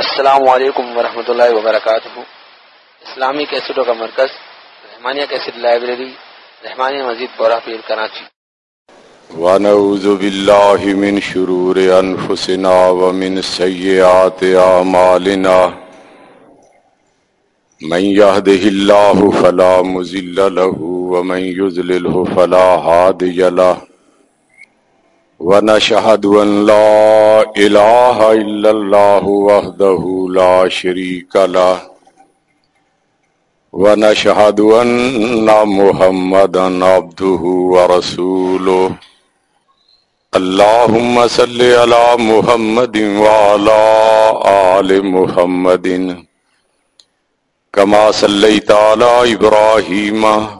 السلام علیکم ورحمۃ اللہ وبرکاتہ۔ اسلامی کیسٹوں کا مرکز، رحمانیہ کیسٹ لائبریری، رحمانیہ مزید بورا پیر کراچی۔ ونعوذ بالله من شرور أنفسنا ومن سيئات أعمالنا من يهده الله فلا مزل له، ومن يزلله فلا هادي له۔ ونشهد أن لا إله إلا الله وحده لا شريك له. ونشهد أن محمدا عبده ورسوله. اللهم صل على محمد وعلى آل محمد. كما صليت على إبراهيم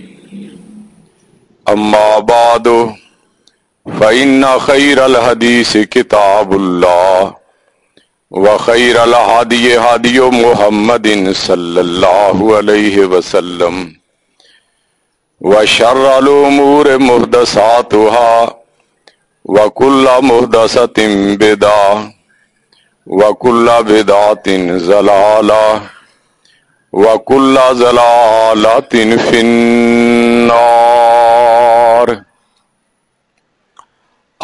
أما بعد، فإن خير الحديث كتاب الله، وخير الهدي هدي محمد صلى الله عليه وسلم، وشر الأمور محدثاتها وكل محدثة بدعة، وكل بدعة زلالة، وكل زلالة في النار.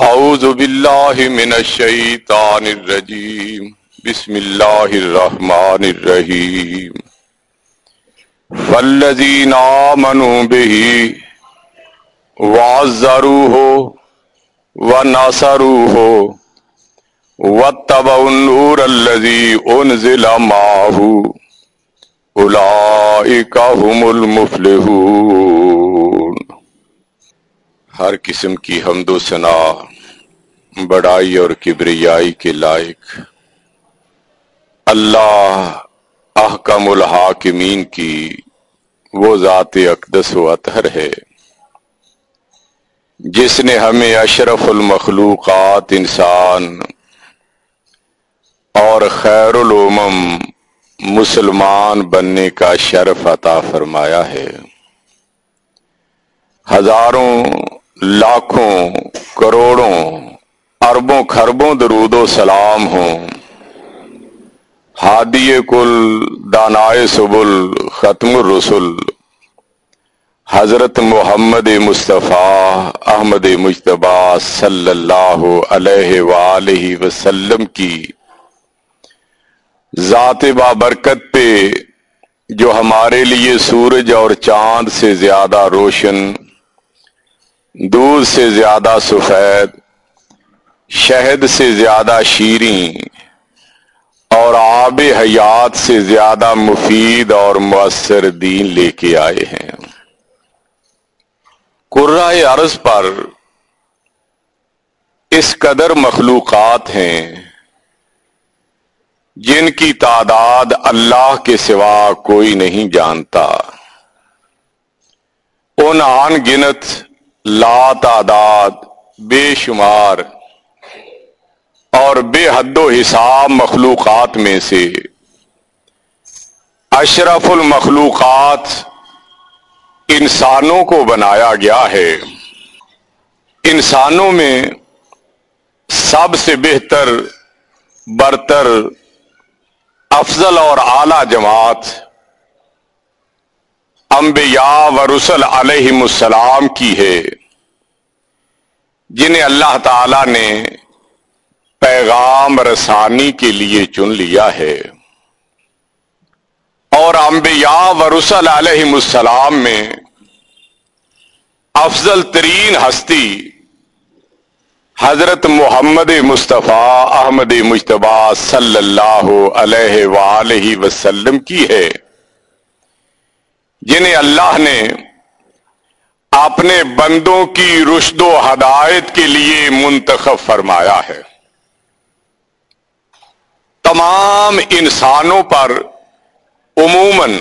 أعوذ بالله من الشيطان الرجيم. بسم الله الرحمن الرحيم. فالذين آمنوا به وعزروه ونصروه واتبعوا النور الذي أنزل معه أولئك هم المفلحون. ہر قسم کی حمد و ثنا، بڑائی اور کبریائی کے لائق۔ اللہ احکم الحاکمین کی وہ ذات اقدس و اطہر ہے، جس نے ہمیں اشرف المخلوقات انسان اور خیر العمم مسلمان بننے کا شرف عطا فرمایا ہے۔ ہزاروں لاکھوں، کروڑوں، اربوں خربوں درود و سلام ہوں۔ ہادی کل، دانائے سبل، ختم الرسل۔ حضرت محمد مصطفیٰ احمد مشتبہ صلی اللہ علیہ وآلہ وسلم کی ذات بابرکت پہ جو ہمارے لیے سورج اور چاند سے زیادہ روشن دودھ سے زیادہ سفید، شہد سے زیادہ شیریں، اور آب حیات سے زیادہ مفید اور مؤثر دین لے کے آئے ہیں۔ قرائے عرض پر اس قدر مخلوقات ہیں جن کی تعداد اللہ کے سوا کوئی نہیں جانتا۔ ان آن گنت لا تعداد بے شمار اور بے حد و حساب مخلوقات میں سے۔ اشرف المخلوقات انسانوں کو بنایا گیا ہے۔ انسانوں میں سب سے بہتر، برتر، افضل اور اعلی جماعت انبیاء و رسل علیہ السلام کی ہے، جنہیں اللہ تعالی نے پیغام رسانی کے لیے چن لیا ہے۔ اور انبیاء و رسل علیہ السلام میں افضل ترین ہستی حضرت محمد مصطفیٰ احمد مشتبہ صلی اللہ علیہ وآلہ وسلم کی ہے۔ جنہیں اللہ نے اپنے بندوں کی رشد و ہدایت کے لیے منتخب فرمایا ہے۔ تمام انسانوں پر عموماً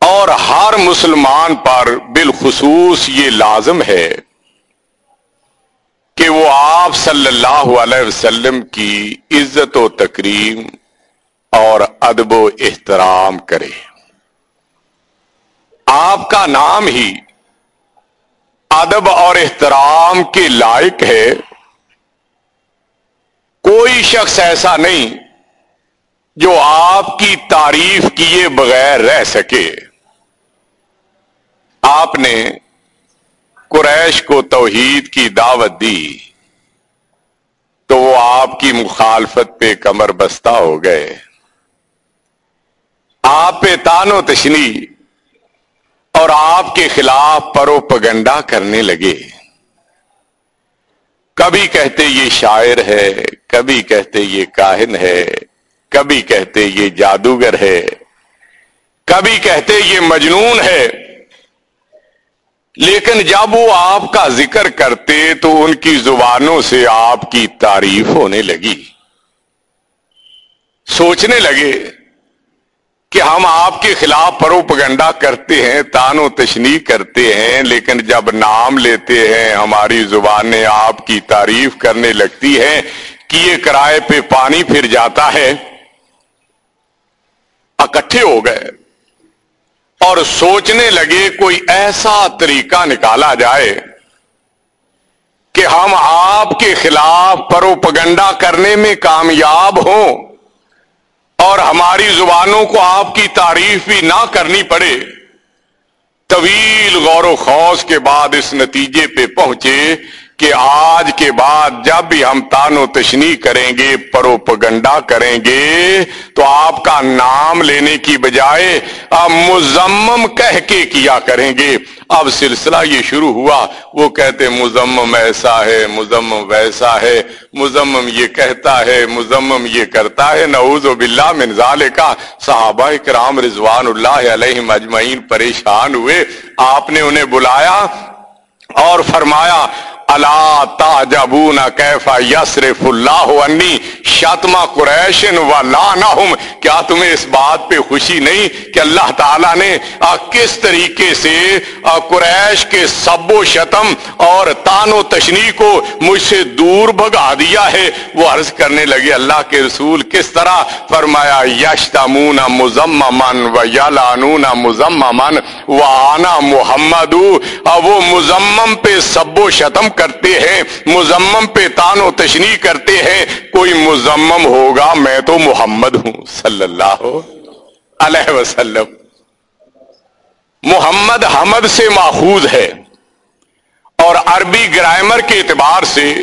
اور ہر مسلمان پر بالخصوص یہ لازم ہے کہ وہ آپ صلی اللہ علیہ وسلم کی عزت و تکریم اور ادب و احترام کرے۔ آپ کا نام ہی ادب اور احترام کے لائق ہے۔ کوئی شخص ایسا نہیں جو آپ کی تعریف کیے بغیر رہ سکے۔ آپ نے قریش کو توحید کی دعوت دی تو وہ آپ کی مخالفت پہ کمر بستہ ہو گئے۔ آپ پہ تان و تشنی اور آپ کے خلاف پرو پگنڈا کرنے لگے۔ کبھی کہتے یہ شاعر ہے، کبھی کہتے یہ کاہن ہے، کبھی کہتے یہ جادوگر ہے، کبھی کہتے یہ مجنون ہے۔ لیکن جب وہ آپ کا ذکر کرتے تو ان کی زبانوں سے آپ کی تعریف ہونے لگی۔ سوچنے لگے کہ ہم آپ کے خلاف پروپگنڈا کرتے ہیں تان و تشنی کرتے ہیں، لیکن جب نام لیتے ہیں، ہماری زبانیں آپ کی تعریف کرنے لگتی ہیں کہ یہ کرائے پہ پانی پھر جاتا ہے۔ اکٹھے ہو گئے۔ اور سوچنے لگے کوئی ایسا طریقہ نکالا جائے کہ ہم آپ کے خلاف پروپگنڈا کرنے میں کامیاب ہوں۔ اور ہماری زبانوں کو آپ کی تعریف بھی نہ کرنی پڑے۔ طویل غور و خوص کے بعد اس نتیجے پہ پہنچے۔ کہ آج کے بعد جب بھی ہم تان و تشنی کریں گے، پروپگنڈا کریں گے، تو آپ کا نام لینے کی بجائے مزمم کہہ کے کیا کریں گے۔ اب سلسلہ یہ شروع ہوا، وہ کہتے مزمم ایسا ہے مزمم ویسا ہے مزمم یہ کہتا ہے مزمم یہ کرتا ہے۔ نعوذ باللہ من ذالکہ صحابہ کرام رضوان اللہ علیہ مجمعین پریشان ہوئے۔ آپ نے انہیں بلایا اور فرمایا اللہ تعجبون کیفا یسرف اللہ انی شتما قریشن و لانہم کیا تمہیں اس بات پہ خوشی نہیں کہ اللہ تعالیٰ نے کس طریقے سے قریش کے سب و شتم اور تان و تشنی کو مجھ سے دور بھگا دیا ہے؟ وہ عرض کرنے لگے، اللہ کے رسول کس طرح؟ فرمایا، یشتمون مزممن و یلانون مزممن و آنا محمد وہ مزمم پہ سب و شتم کرتے ہیں مزمم پہ تان و تشنی کرتے ہیں۔ کوئی مزمم ہوگا، میں تو محمد ہوں۔ صلی اللہ علیہ وسلم۔ محمد حمد سے ماخوذ ہے۔ اور عربی گرائمر کے اعتبار سے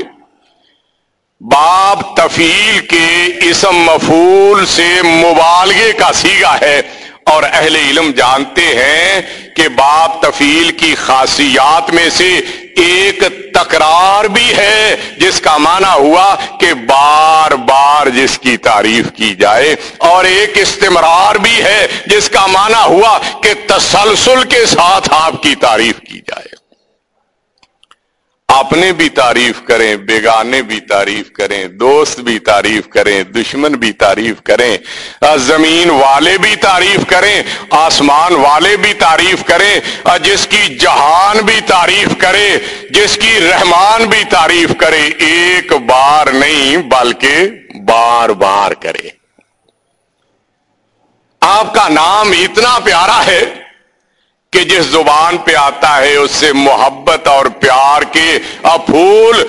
باب تفیل کے اسم مفول سے مبالغے کا سیگا ہے۔ اور اہل علم جانتے ہیں کہ باب تفیل کی خاصیات میں سے ایک تکرار بھی ہے جس کا معنی ہوا کہ بار بار جس کی تعریف کی جائے اور ایک استمرار بھی ہے جس کا معنی ہوا کہ تسلسل کے ساتھ آپ کی تعریف کی جائے۔ اپنے بھی تعریف کریں، بیگانے بھی تعریف کریں، دوست بھی تعریف کریں، دشمن بھی تعریف کریں زمین والے بھی تعریف کریں، آسمان والے بھی تعریف کریں جس کی جہان بھی تعریف کرے، جس کی رحمان بھی تعریف کرے، ایک بار نہیں بلکہ بار بار کرے۔ آپ کا نام اتنا پیارا ہے کہ جس زبان پہ آتا ہے اس سے محبت اور پیار کے پھول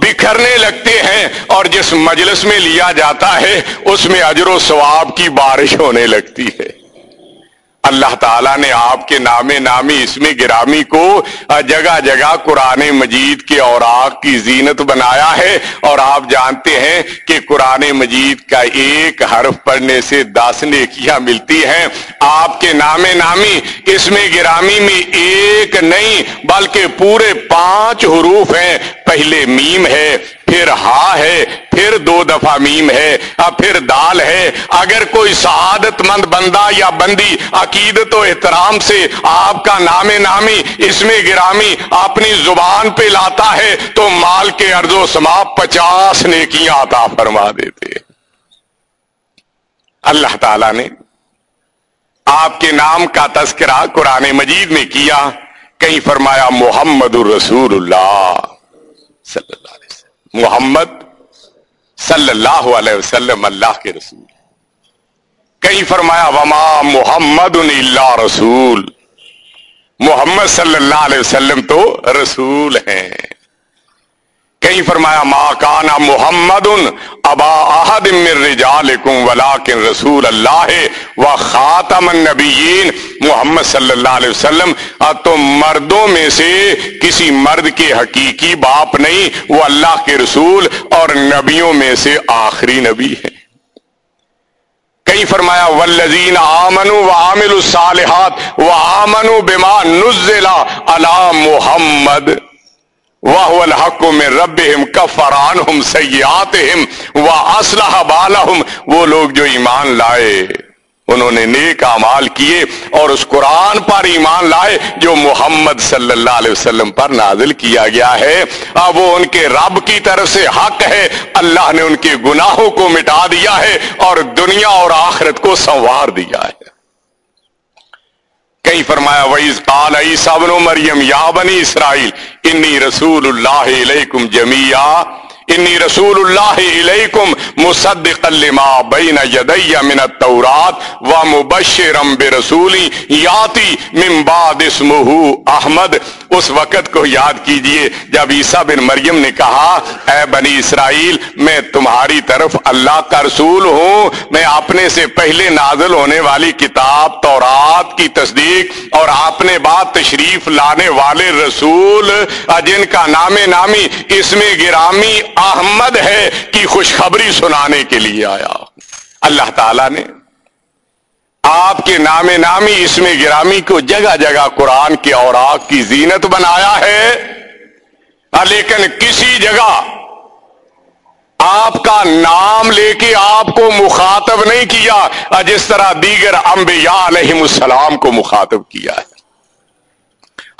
بکھرنے لگتے ہیں اور جس مجلس میں لیا جاتا ہے اس میں اجر و ثواب کی بارش ہونے لگتی ہے۔ اللہ تعالیٰ نے آپ کے نام نامی اس میں گرامی کو جگہ جگہ قرآن مجید کے اوراق کی زینت بنایا ہے اور آپ جانتے ہیں کہ قرآن مجید کا ایک حرف پڑھنے سے دس نیکیاں ملتی ہیں۔ آپ کے نام نامی اس میں گرامی میں ایک نہیں بلکہ پورے پانچ حروف ہیں۔ پہلے میم ہے پھر ہا ہے، پھر دو دفعہ میم ہے پھر دال ہے۔ اگر کوئی سعادت مند بندہ یا بندی عقیدت و احترام سے آپ کا نام نامی اس میں گرامی اپنی زبان پہ لاتا ہے تو مال کے ارض و سما پچاس نیکیاں عطا فرما دیتے۔ اللہ تعالی نے آپ کے نام کا تذکرہ قرآن مجید میں کیا۔ کہیں فرمایا، محمد الرسول اللہ صلی اللہ علیہ وسلم محمد صلی اللہ علیہ وسلم اللہ کے رسول۔ کہیں فرمایا، وما محمد اللہ رسول۔ محمد صلی اللہ علیہ وسلم تو رسول ہیں۔ کہیں فرمایا، ما کانا محمد ابا احد من رجالکم، ولیکن رسول اللہ و خاتم النبیین محمد صلی اللہ علیہ وسلم. تو مردوں میں سے کسی مرد کے حقیقی باپ نہیں، وہ اللہ کے رسول اور نبیوں میں سے آخری نبی ہے۔ کہیں فرمایا ولزین آمن و عامل الصالحات و آمن بما نزلہ علی محمد واہ الحق میں رب کفران ہم سیات و اسلح بالحم وہ لوگ جو ایمان لائے، انہوں نے نیک امال کیے اور اس قرآن پر ایمان لائے جو محمد صلی اللہ علیہ وسلم پر نازل کیا گیا ہے۔ اب وہ ان کے رب کی طرف سے حق ہے۔ اللہ نے ان کے گناہوں کو مٹا دیا ہے اور دنیا اور آخرت کو سنوار دیا ہے۔ کہیں فرمایا ویز قال عیسیٰ بن مریم یا بنی اسرائیل انی رسول اللہ علیکم جمیعہ انی رسول اللہ علیکم مصدقا لما بین یدی من التورات و مبشرا برسولی یاتی من بعد اسمہ احمد اس وقت کو یاد کیجیے، جب عیسیٰ بن مریم نے کہا، اے بنی اسرائیل، میں تمہاری طرف اللہ کا رسول ہوں، میں اپنے سے پہلے نازل ہونے والی کتاب تورات کی تصدیق اور اپنے بعد تشریف لانے والے رسول، جن کا نام نامی اس میں گرامی احمد ہے کی خوشخبری سنانے کے لیے آیا۔ اللہ تعالی نے آپ کے نام نامی اس میں گرامی کو جگہ جگہ قرآن کے اوراق کی زینت بنایا ہے۔ لیکن کسی جگہ آپ کا نام لے کے آپ کو مخاطب نہیں کیا جس طرح دیگر انبیاء علیہ السلام کو مخاطب کیا ہے۔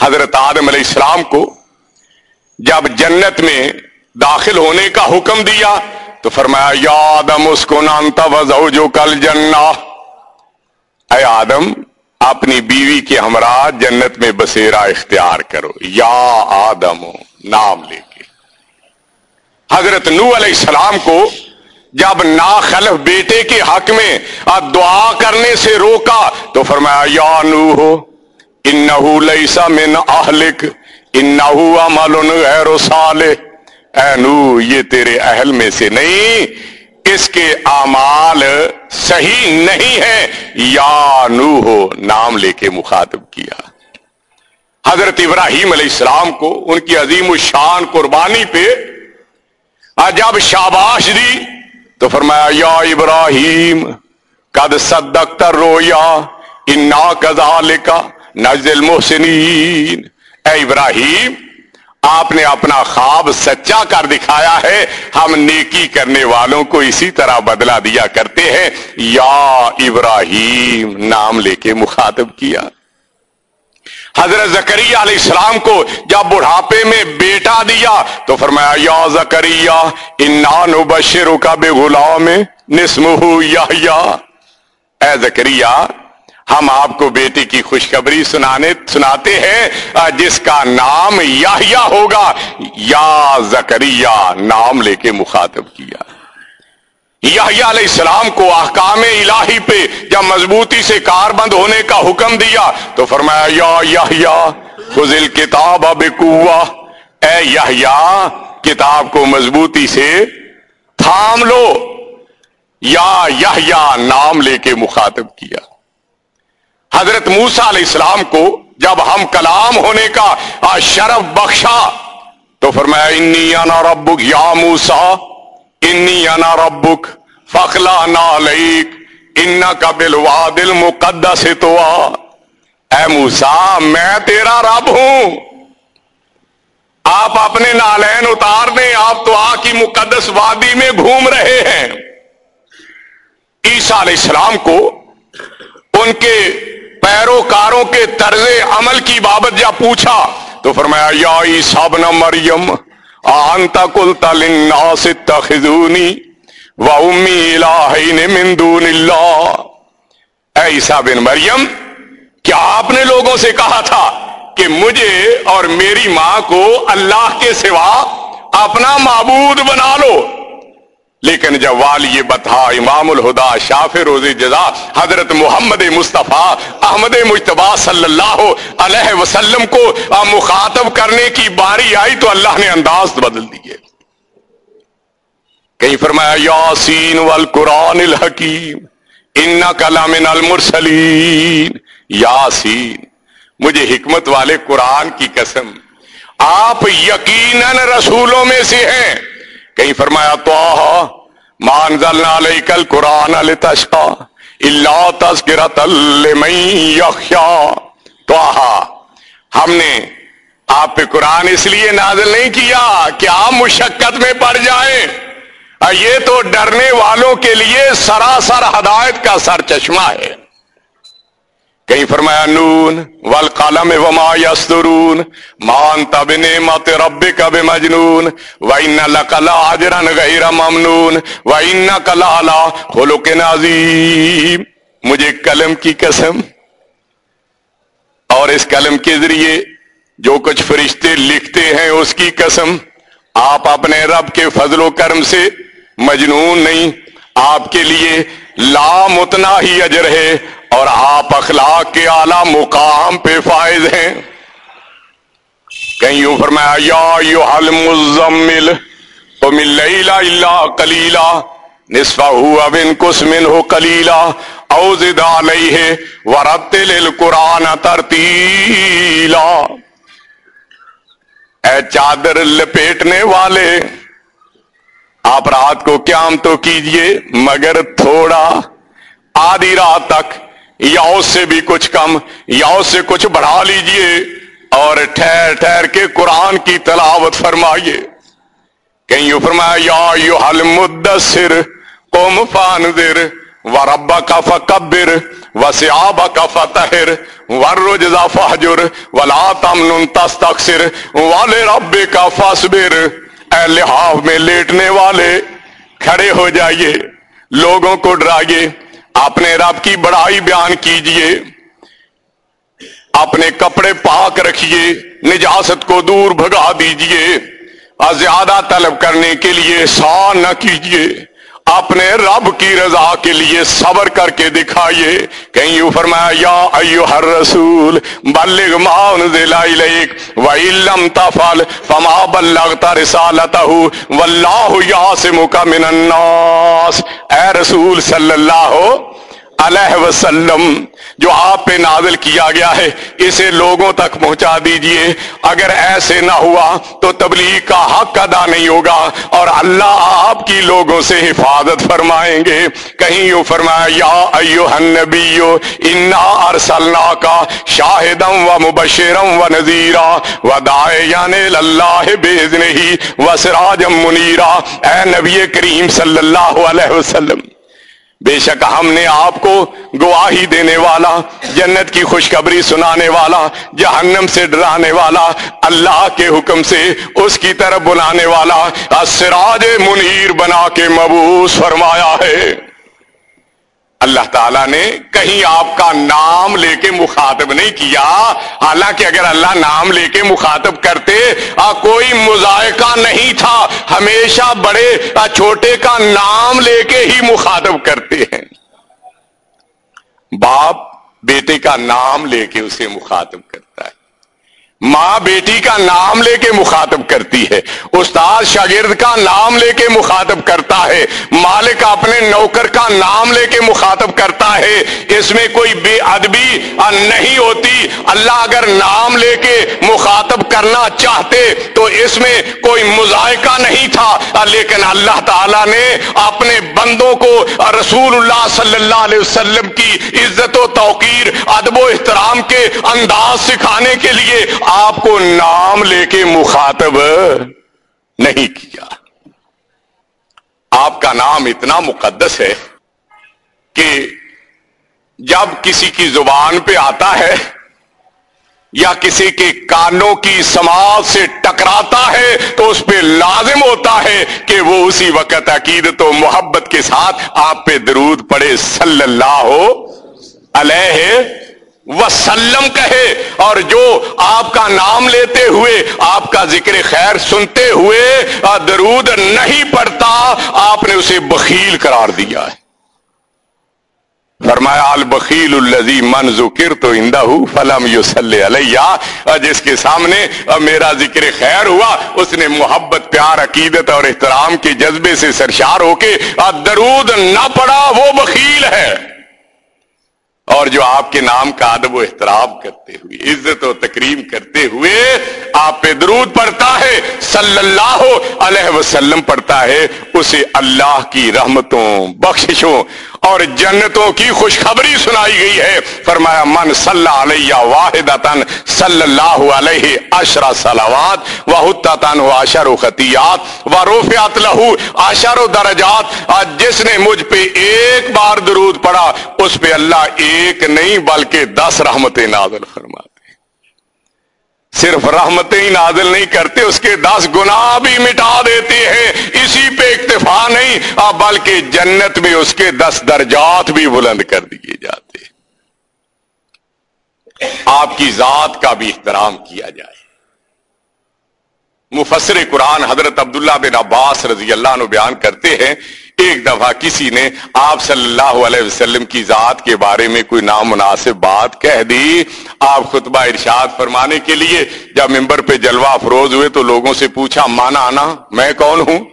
حضرت آدم علیہ السلام کو جب جنت میں داخل ہونے کا حکم دیا تو فرمایا، یا آدم اس کو نانتا وزو جو کل جنا اے آدم، اپنی بیوی کے ہمراہ جنت میں بسیرا اختیار کرو۔ یا آدم، نام لے کے۔ حضرت نو علیہ السلام کو جب ناخلف بیٹے کے حق میں دعا کرنے سے روکا تو فرمایا، یا نو ہو انہو لیسا من اہلک، انہو عمل غیر صالح۔ اے نو یہ تیرے اہل میں سے نہیں، اس کے اعمال صحیح نہیں ہے یا نو ہو نام لے کے مخاطب کیا۔ حضرت ابراہیم علیہ السلام کو، ان کی عظیم الشان قربانی پہ جب شاباش دی۔ تو فرمایا، یا ابراہیم، قد صدقت رویا انا کذالک نزل محسنین اے ابراہیم آپ نے اپنا خواب سچا کر دکھایا ہے۔ ہم نیکی کرنے والوں کو اسی طرح بدلا دیا کرتے ہیں۔ یا ابراہیم نام لے کے مخاطب کیا۔ حضرت زکریہ علیہ السلام کو جب بڑھاپے میں بیٹا دیا تو فرمایا، یا زکریہ انان بشر کا بے غلام نسم یا اے زکریہ ہم آپ کو بیٹی کی خوشخبری سنانے سناتے ہیں جس کا نام یا ہوگا۔ یا زکریہ نام لے کے مخاطب کیا۔ علیہ السلام کو احکام الہی پہ جب مضبوطی سے کار بند ہونے کا حکم دیا تو فرمایا، یا یا خزل کتاب اب اے یا کتاب کو مضبوطی سے تھام لو۔ یا نام لے کے مخاطب کیا۔ حضرت موسا علیہ السلام کو جب ہم کلام ہونے کا شرف بخشا تو فرمایا انی انا ربک یا موسا انی انا ربک فخلا نالیک ان کا بلواد المقدس تو اے موسا میں تیرا رب ہوں۔ آپ اپنے نالین اتار دیں، آپ تو آ کی مقدس وادی میں گھوم رہے ہیں۔ عیسیٰ علیہ السلام کو ان کے پیروکاروں کے طرز عمل کی بابت جب پوچھا تو فرمایا، یا عیساب نہ مریم آنتا کل و امی الہین من دون اللہ۔ اے عیسا بن مریم، کیا آپ نے لوگوں سے کہا تھا کہ مجھے اور میری ماں کو اللہ کے سوا اپنا معبود بنا لو؟ لیکن جب والی بتا ہاں، امام الہدا شاف روز جزا، حضرت محمد مصطفیٰ، احمد مشتبہ صلی اللہ علیہ وسلم کو مخاطب کرنے کی باری آئی تو اللہ نے انداز بدل دیے۔ کہیں فرمایا، یاسین والقرآن الحکیم ان کلام المرسلین۔ یاسین، مجھے حکمت والے قرآن کی قسم، آپ یقیناً رسولوں میں سے ہیں۔ کہیں فرمایا، تو مانزل علیہ کل قرآن التشا اللہ تذکرت یخیا تو ہم نے آپ پہ قرآن اس لیے نازل نہیں کیا کہ آپ مشقت میں پڑ جائیں۔ یہ تو ڈرنے والوں کے لیے سراسر ہدایت کا سر چشمہ ہے۔ کہیں فرمایا، نون ول قلم وما یسترون مان تب نعمت رب کب مجنون و ان لکلا اجرن غیر ممنون، و ان کلا خلق نظیم مجھے قلم کی قسم اور اس قلم کے ذریعے جو کچھ فرشتے لکھتے ہیں، اس کی قسم۔ آپ اپنے رب کے فضل و کرم سے مجنون نہیں، آپ کے لیے لام اتنا ہی اجر ہے۔ اور آپ اخلاق کے اعلی مقام پہ فائز ہیں۔ کہیں یوں فرمایا، یا یو حل مزمل تو مل اللہ کلیلا نصفا ہوا بن کسمن ہو کلیلا اوزد علیہ ورتل قرآن ترتیلا۔ اے چادر لپیٹنے والے، آپ رات کو قیام تو کیجیے، مگر تھوڑا آدھی رات تک یا اس سے بھی کچھ کم یا اس سے کچھ بڑھا لیجیے اور ٹھہر ٹھہر کے قرآن کی تلاوت فرمائیے۔ کہیں یوں فرمایا، یا یو حل مدثر قوم فانذر وربا کا فکبر و وسیابا کا فتحر ورجزا فہجر ولا تمن تستکسر والے رب کا فاسبر اے لحاف میں لیٹنے والے، کھڑے ہو جائیے، لوگوں کو ڈرائیے۔ اپنے رب کی بڑائی بیان کیجیے، اپنے کپڑے پاک رکھیے نجاست کو دور بھگا دیجیے، اور زیادہ طلب کرنے کے لیے سا نہ کیجیے۔ اپنے رب کی رضا کے لیے صبر کر کے دکھائیے۔ کہیں یوں فرمایا، یا ایو ہر رسول بلغ ما انزل الیک و لم تفعل فما بلغت رسالته والله يَعْصِمُكَ من الناس۔ اے رسول صلی اللہ علیہ وسلم، جو آپ پہ نازل کیا گیا ہے، اسے لوگوں تک پہنچا دیجیے۔ اگر ایسے نہ ہوا تو تبلیغ کا حق ادا نہیں ہوگا، اور اللہ آپ کی لوگوں سے حفاظت فرمائیں گے۔ کہیں یوں فرمایا، یا ایوہ النبیو انا ارسلنا کا شاہدم و مبشرم و نذیرا و دائیان اللہ بیزنہی و سراجم منیرا۔ اے نبی کریم صلی اللہ علیہ وسلم بے شک ہم نے آپ کو گواہی دینے والا، جنت کی خوشخبری سنانے والا، جہنم سے ڈرانے والا، اللہ کے حکم سے اس کی طرف بلانے والا سراج منیر بنا کے مبوس فرمایا ہے۔ اللہ تعالیٰ نے کہیں آپ کا نام لے کے مخاطب نہیں کیا۔ حالانکہ اگر اللہ نام لے کے مخاطب کرتے کوئی مذائقہ نہیں تھا۔ ہمیشہ بڑے چھوٹے کا نام لے کے ہی مخاطب کرتے ہیں۔ باپ، بیٹے کا نام لے کے اسے مخاطب کرتے ماں بیٹی کا نام لے کے مخاطب کرتی ہے۔ استاد شاگرد کا نام لے کے مخاطب کرتا ہے۔ مالک اپنے نوکر کا نام لے کے مخاطب کرتا ہے۔ اس میں کوئی بے ادبی نہیں ہوتی۔ اللہ اگر نام لے کے مخاطب کرنا چاہتے تو اس میں کوئی مذائقہ نہیں تھا۔ لیکن اللہ تعالی نے اپنے بندوں کو رسول اللہ صلی اللہ علیہ وسلم کی عزت و توقیر، ادب و احترام کے انداز سکھانے کے لیے آپ کو نام لے کے مخاطب نہیں کیا۔ آپ کا نام اتنا مقدس ہے کہ جب کسی کی زبان پہ آتا ہے یا کسی کے کانوں کی سماج سے ٹکراتا ہے تو اس پہ لازم ہوتا ہے کہ وہ اسی وقت عقیدت و محبت کے ساتھ آپ پہ درود پڑے صلی اللہ ہو علیہ وسلم کہے اور جو آپ کا نام لیتے ہوئے، آپ کا ذکر خیر سنتے ہوئے درود نہیں پڑتا، آپ نے اسے بخیل قرار دیا ہے۔ فرمایا، البخیل الزی من ذکر تو اندہ فلم یو علیہ۔ جس کے سامنے میرا ذکر خیر ہوا، اس نے محبت، پیار، عقیدت اور احترام کے جذبے سے سرشار ہو کے درود نہ پڑا، وہ بخیل ہے۔ اور جو آپ کے نام کا ادب و احترام کرتے ہوئے، عزت و تکریم کرتے ہوئے آپ پہ درود پڑتا ہے، صلی اللہ علیہ وسلم پڑھتا ہے، اسے اللہ کی رحمتوں، بخششوں اور جنتوں کی خوشخبری سنائی گئی ہے۔ فرمایا، من صلی علیہ واحد صلی اللہ علیہ اشرا سلاوات و اشر و خطیات و روفیات لہو اشر و درجات جس نے مجھ پہ ایک بار درود پڑا اس پہ اللہ ایک نہیں بلکہ دس رحمتیں نازل فرمائے۔ صرف رحمتیں ہی نازل نہیں کرتے، اس کے دس گنا بھی مٹا دیتے ہیں۔ اسی پہ اکتفا نہیں بلکہ جنت میں اس کے دس درجات بھی بلند کر دیے جاتے آپ کی ذات کا بھی احترام کیا جائے۔ مفسر قرآن حضرت عبداللہ بن عباس رضی اللہ عنہ بیان کرتے ہیں ایک دفعہ کسی نے آپ صلی اللہ علیہ وسلم کی ذات کے بارے میں کوئی نامناسب بات کہہ دی، آپ خطبہ ارشاد فرمانے کے لیے جب ممبر پہ جلوہ افروز ہوئے تو لوگوں سے پوچھا، مانا آنا میں کون ہوں؟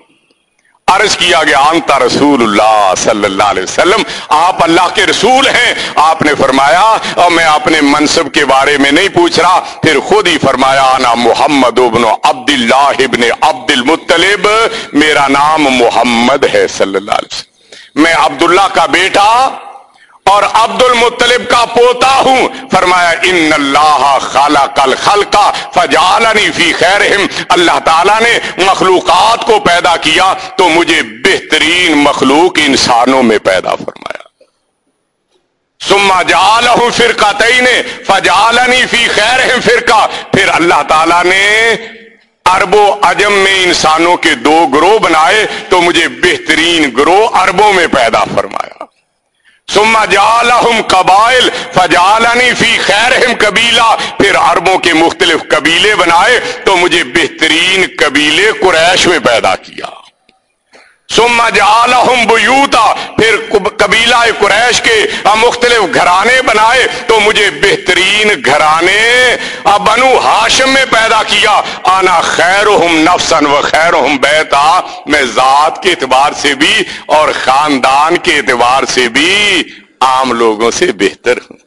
عرض کیا گیا انتا رسول اللہ صلی اللہ علیہ وسلم، آپ اللہ کے رسول ہیں۔ آپ نے فرمایا، اور میں اپنے منصب کے بارے میں نہیں پوچھ رہا، پھر خود ہی فرمایا، انا محمد ابن عبد اللہ ابن عبد المطلب میرا نام محمد ہے صلی اللہ علیہ وسلم۔ میں عبداللہ کا بیٹا اور عبد المطلب کا پوتا ہوں فرمایا، ان اللہ خالہ کل خل کا فجالنی فی خیر اللہ تعالیٰ نے مخلوقات کو پیدا کیا تو مجھے بہترین مخلوق انسانوں میں پیدا فرمایا۔ سما جال ہوں فرقہ تئی نے فجالنی فی خیر فرقہ۔ پھر اللہ تعالیٰ نے ارب و اجم میں انسانوں کے دو گروہ بنائے تو مجھے بہترین گروہ اربوں میں پیدا فرمایا۔ سما جالحم قبائل فجالنی فی خیر قبیلہ۔ پھر عربوں کے مختلف قبیلے بنائے تو مجھے بہترین قبیلے قریش میں پیدا کیا۔ سما جالحم بیوتا، پھر قبیلہ قریش کے مختلف گھرانے بنائے تو مجھے بہترین گھرانے بنو ہاشم میں پیدا کیا۔ آنا خیر نفسن و خیر بیتا، میں ذات کے اعتبار سے بھی اور خاندان کے اعتبار سے بھی عام لوگوں سے بہتر ہوں۔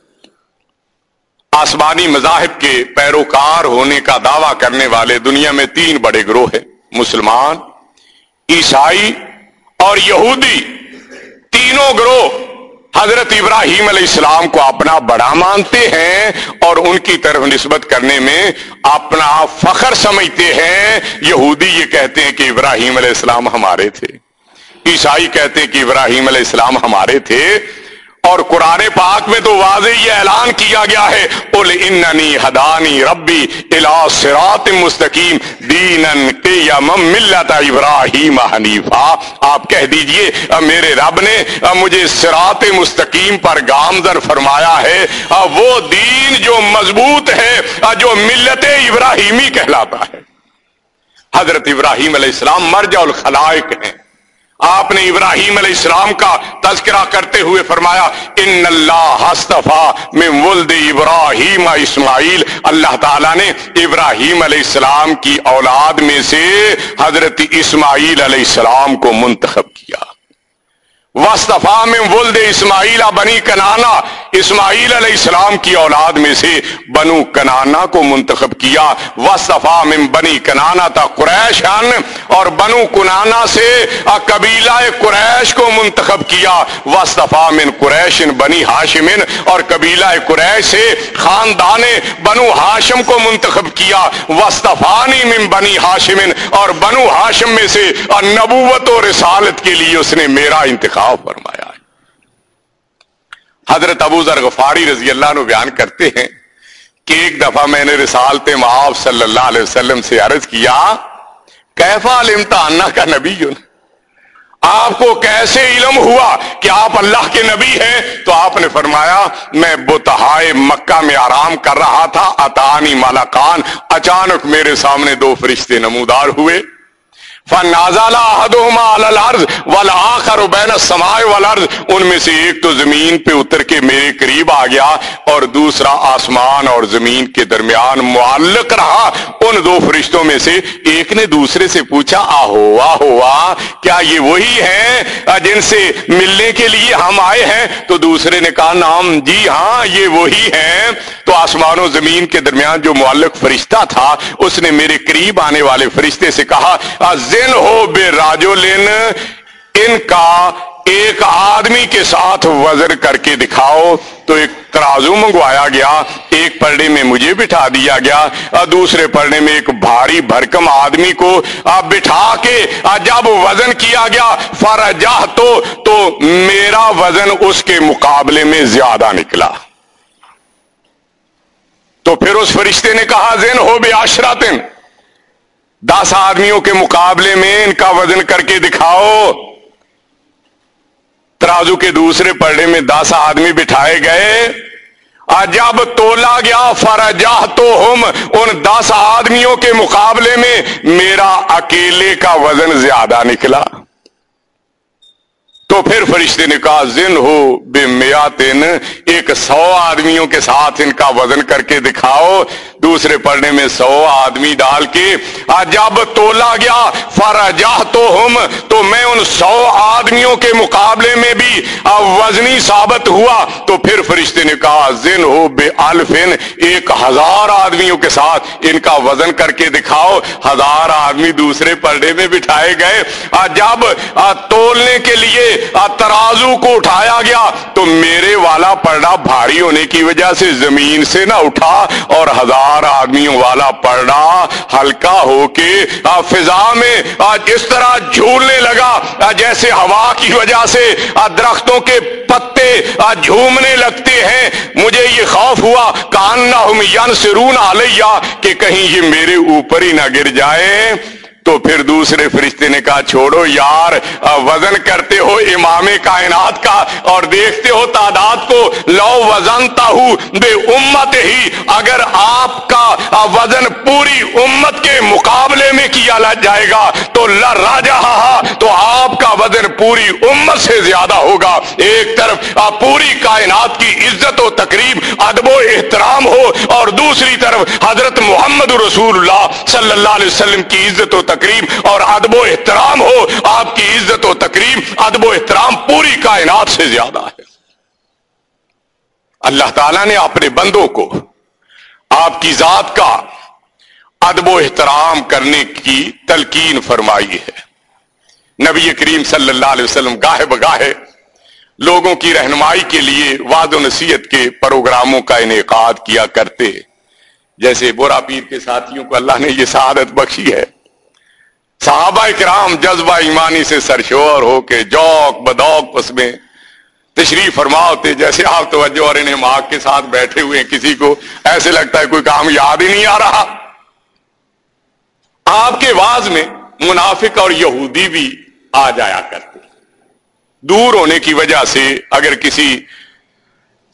آسمانی مذاہب کے پیروکار ہونے کا دعویٰ کرنے والے دنیا میں تین بڑے گروہ ہیں، مسلمان، عیسائی اور یہودی تینوں گروہ حضرت ابراہیم علیہ السلام کو اپنا بڑا مانتے ہیں اور ان کی طرف نسبت کرنے میں اپنا فخر سمجھتے ہیں۔ یہودی یہ کہتے ہیں کہ ابراہیم علیہ السلام ہمارے تھے، عیسائی کہتے ہیں کہ ابراہیم علیہ السلام ہمارے تھے۔ اور قرآن پاک میں تو واضح یہ اعلان کیا گیا ہے ال اننی ہدانی ربی الا سرات مستقیم دینن ملت ابراہیم حنیفہ آپ کہہ دیجیے میرے رب نے مجھے سرات مستقیم پر گامزن فرمایا ہے وہ دین جو مضبوط ہے جو ملت ابراہیمی کہلاتا ہے۔ حضرت ابراہیم علیہ السلام مرجع الخلائق ہیں۔ آپ نے ابراہیم علیہ السلام کا تذکرہ کرتے ہوئے فرمایا، ان اللہ میں ولد ابراہیم اسماعیل. اللہ تعالیٰ نے ابراہیم علیہ السلام کی اولاد میں سے حضرت اسماعیل علیہ السلام کو منتخب کیا۔ وصطفیٰ میں ولد اسماعیل بنی کنانا اسماعیل علیہ السلام کی اولاد میں سے بنو کنانا کو منتخب کیا۔ وصطفیٰ میں بنی کنانا تھا قریش اور بنو کنانا سے قبیلہ قریش کو منتخب کیا۔ وصطفیٰ من قریش بنی ہاشمن اور قبیلہ قریش سے خاندان بنو ہاشم کو منتخب کیا۔ وصطفانی من بنی ہاشمن اور بنو ہاشم میں سے نبوت و رسالت کے لیے اس نے میرا انتخاب فرمایا ہے۔ حضرت ابو ذر غفاری رضی اللہ عنہ بیان کرتے ہیں کہ ایک دفعہ میں نے رسالت معاف صلی اللہ علیہ وسلم سے عرض کیا کیفا علمتا انا کا نبی آپ کو کیسے علم ہوا کہ آپ اللہ کے نبی ہیں؟ تو آپ نے فرمایا، میں بتہائے مکہ میں آرام کر رہا تھا، اتانی مالا کان اچانک میرے سامنے دو فرشتے نمودار ہوئے۔ ان میں سے ایک تو زمین پہ اتر کے میرے قریب آ گیا اور دوسرا آسمان اور زمین کے درمیان معلق رہا۔ ان دو فرشتوں میں سے ایک نے دوسرے سے پوچھا، آہو آہو، آ، کیا یہ وہی ہیں؟ جن سے ملنے کے لیے ہم آئے ہیں؟ تو دوسرے نے کہا نام جی ہاں یہ وہی ہیں۔ تو آسمان و زمین کے درمیان جو معلق فرشتہ تھا، اس نے میرے قریب آنے والے فرشتے سے کہا زن ہو بے راجو لین ان کا ایک آدمی کے ساتھ وزر کر کے دکھاؤ۔ تو ایک ترازو منگوایا گیا۔ ایک پرڑے میں مجھے بٹھا دیا گیا۔ اور دوسرے پرڑے میں ایک بھاری بھرکم آدمی کو بٹھا کے جب وزن کیا گیا، فرجہ تو تو میرا وزن اس کے مقابلے میں زیادہ نکلا۔ تو پھر اس فرشتے نے کہا زین ہو بے آشراتن دس آدمیوں کے مقابلے میں ان کا وزن کر کے دکھاؤ۔ ترازو کے دوسرے پڑے میں دس آدمی بٹھائے گئے۔ جب تولا گیا فرجا تو ہم ان دس آدمیوں کے مقابلے میں میرا اکیلے کا وزن زیادہ نکلا۔ تو پھر فرشتے نے کہا، زن ہو بے میاتن، ایک سو آدمیوں کے ساتھ ان کا وزن کر کے دکھاؤ۔ دوسرے پڑھنے میں سو آدمی ڈال کے جب تولا گیا فرجا تو ہم تو میں ان سو آدمیوں کے مقابلے میں بھی وزنی ثابت ہوا۔ تو پھر فرشتے نے کہا، زن ہو بے الفن، ایک ہزار آدمیوں کے ساتھ ان کا وزن کر کے دکھاؤ۔ ہزار آدمی دوسرے پردے میں بٹھائے گئے۔ جب تولنے کے لیے ترازو کو اٹھایا گیا تو میرے والا پڑا بھاری ہونے کی وجہ سے زمین سے نہ اٹھا اور ہزار آدمیوں والا پڑا ہلکا ہو کے فضا میں اس طرح جھولنے لگا جیسے ہوا کی وجہ سے درختوں کے پتے جھومنے لگتے ہیں۔ مجھے یہ خوف ہوا کان نہ ہم سرون علیہ، کہ کہیں یہ میرے اوپر ہی نہ گر جائے تو پھر دوسرے فرشتے نے کہا، چھوڑو یار وزن کرتے ہو امام کائنات کا اور دیکھتے ہو تعداد کو۔ لو وزن بے امت ہی۔ اگر آپ کا وزن پوری امت کے مقابلے میں کیا جائے گا، تو راجا تو آپ کا وزن پوری امت سے زیادہ ہوگا۔ ایک طرف پوری کائنات کی عزت و تقریب، ادب و احترام ہو، اور دوسری طرف، حضرت محمد رسول اللہ صلی اللہ علیہ وسلم کی عزت و تقریب اور ادب و احترام ہو، آپ کی عزت و تقریب ادب و احترام پوری کائنات سے زیادہ ہے۔ اللہ تعالیٰ نے اپنے بندوں کو آپ کی ذات کا ادب و احترام کرنے کی تلقین فرمائی ہے۔ نبی کریم صلی اللہ علیہ وسلم گاہے بگاہے لوگوں کی رہنمائی کے لیے وعد و نصیحت کے پروگراموں کا انعقاد کیا کرتے جیسے بورا پیر کے ساتھیوں کو اللہ نے یہ سعادت بخشی ہے۔ صحابہ کرام جذبہ ایمانی سے سرشور ہو کے جوک بدوک اس میں تشریف فرما ہوتے جیسے آپ توجہ اور انہیں ماں کے ساتھ بیٹھے ہوئے کسی کو ایسے لگتا ہے کوئی کام یاد ہی نہیں آ رہا۔ آپ کے واز میں منافق اور یہودی بھی آ جایا کرتے۔ دور ہونے کی وجہ سے اگر کسی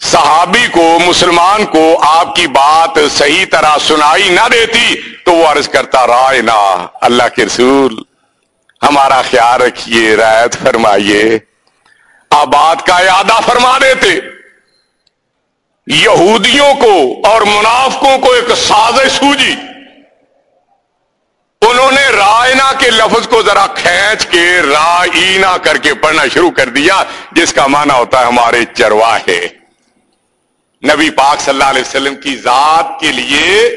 صحابی کو، مسلمان کو آپ کی بات صحیح طرح سنائی نہ دیتی تو وہ عرض کرتا، رائے نا اللہ کے رسول، ہمارا خیال رکھیے رایت فرمائیے۔ آپ کا اعادہ فرما دیتے۔ یہودیوں کو اور منافقوں کو ایک سازش سوجی۔ انہوں نے رائنا کے لفظ کو ذرا کھینچ کے رائنا کر کے پڑھنا شروع کر دیا، جس کا معنی ہوتا ہے ہمارے چرواہے۔ نبی پاک صلی اللہ علیہ وسلم کی ذات کے لیے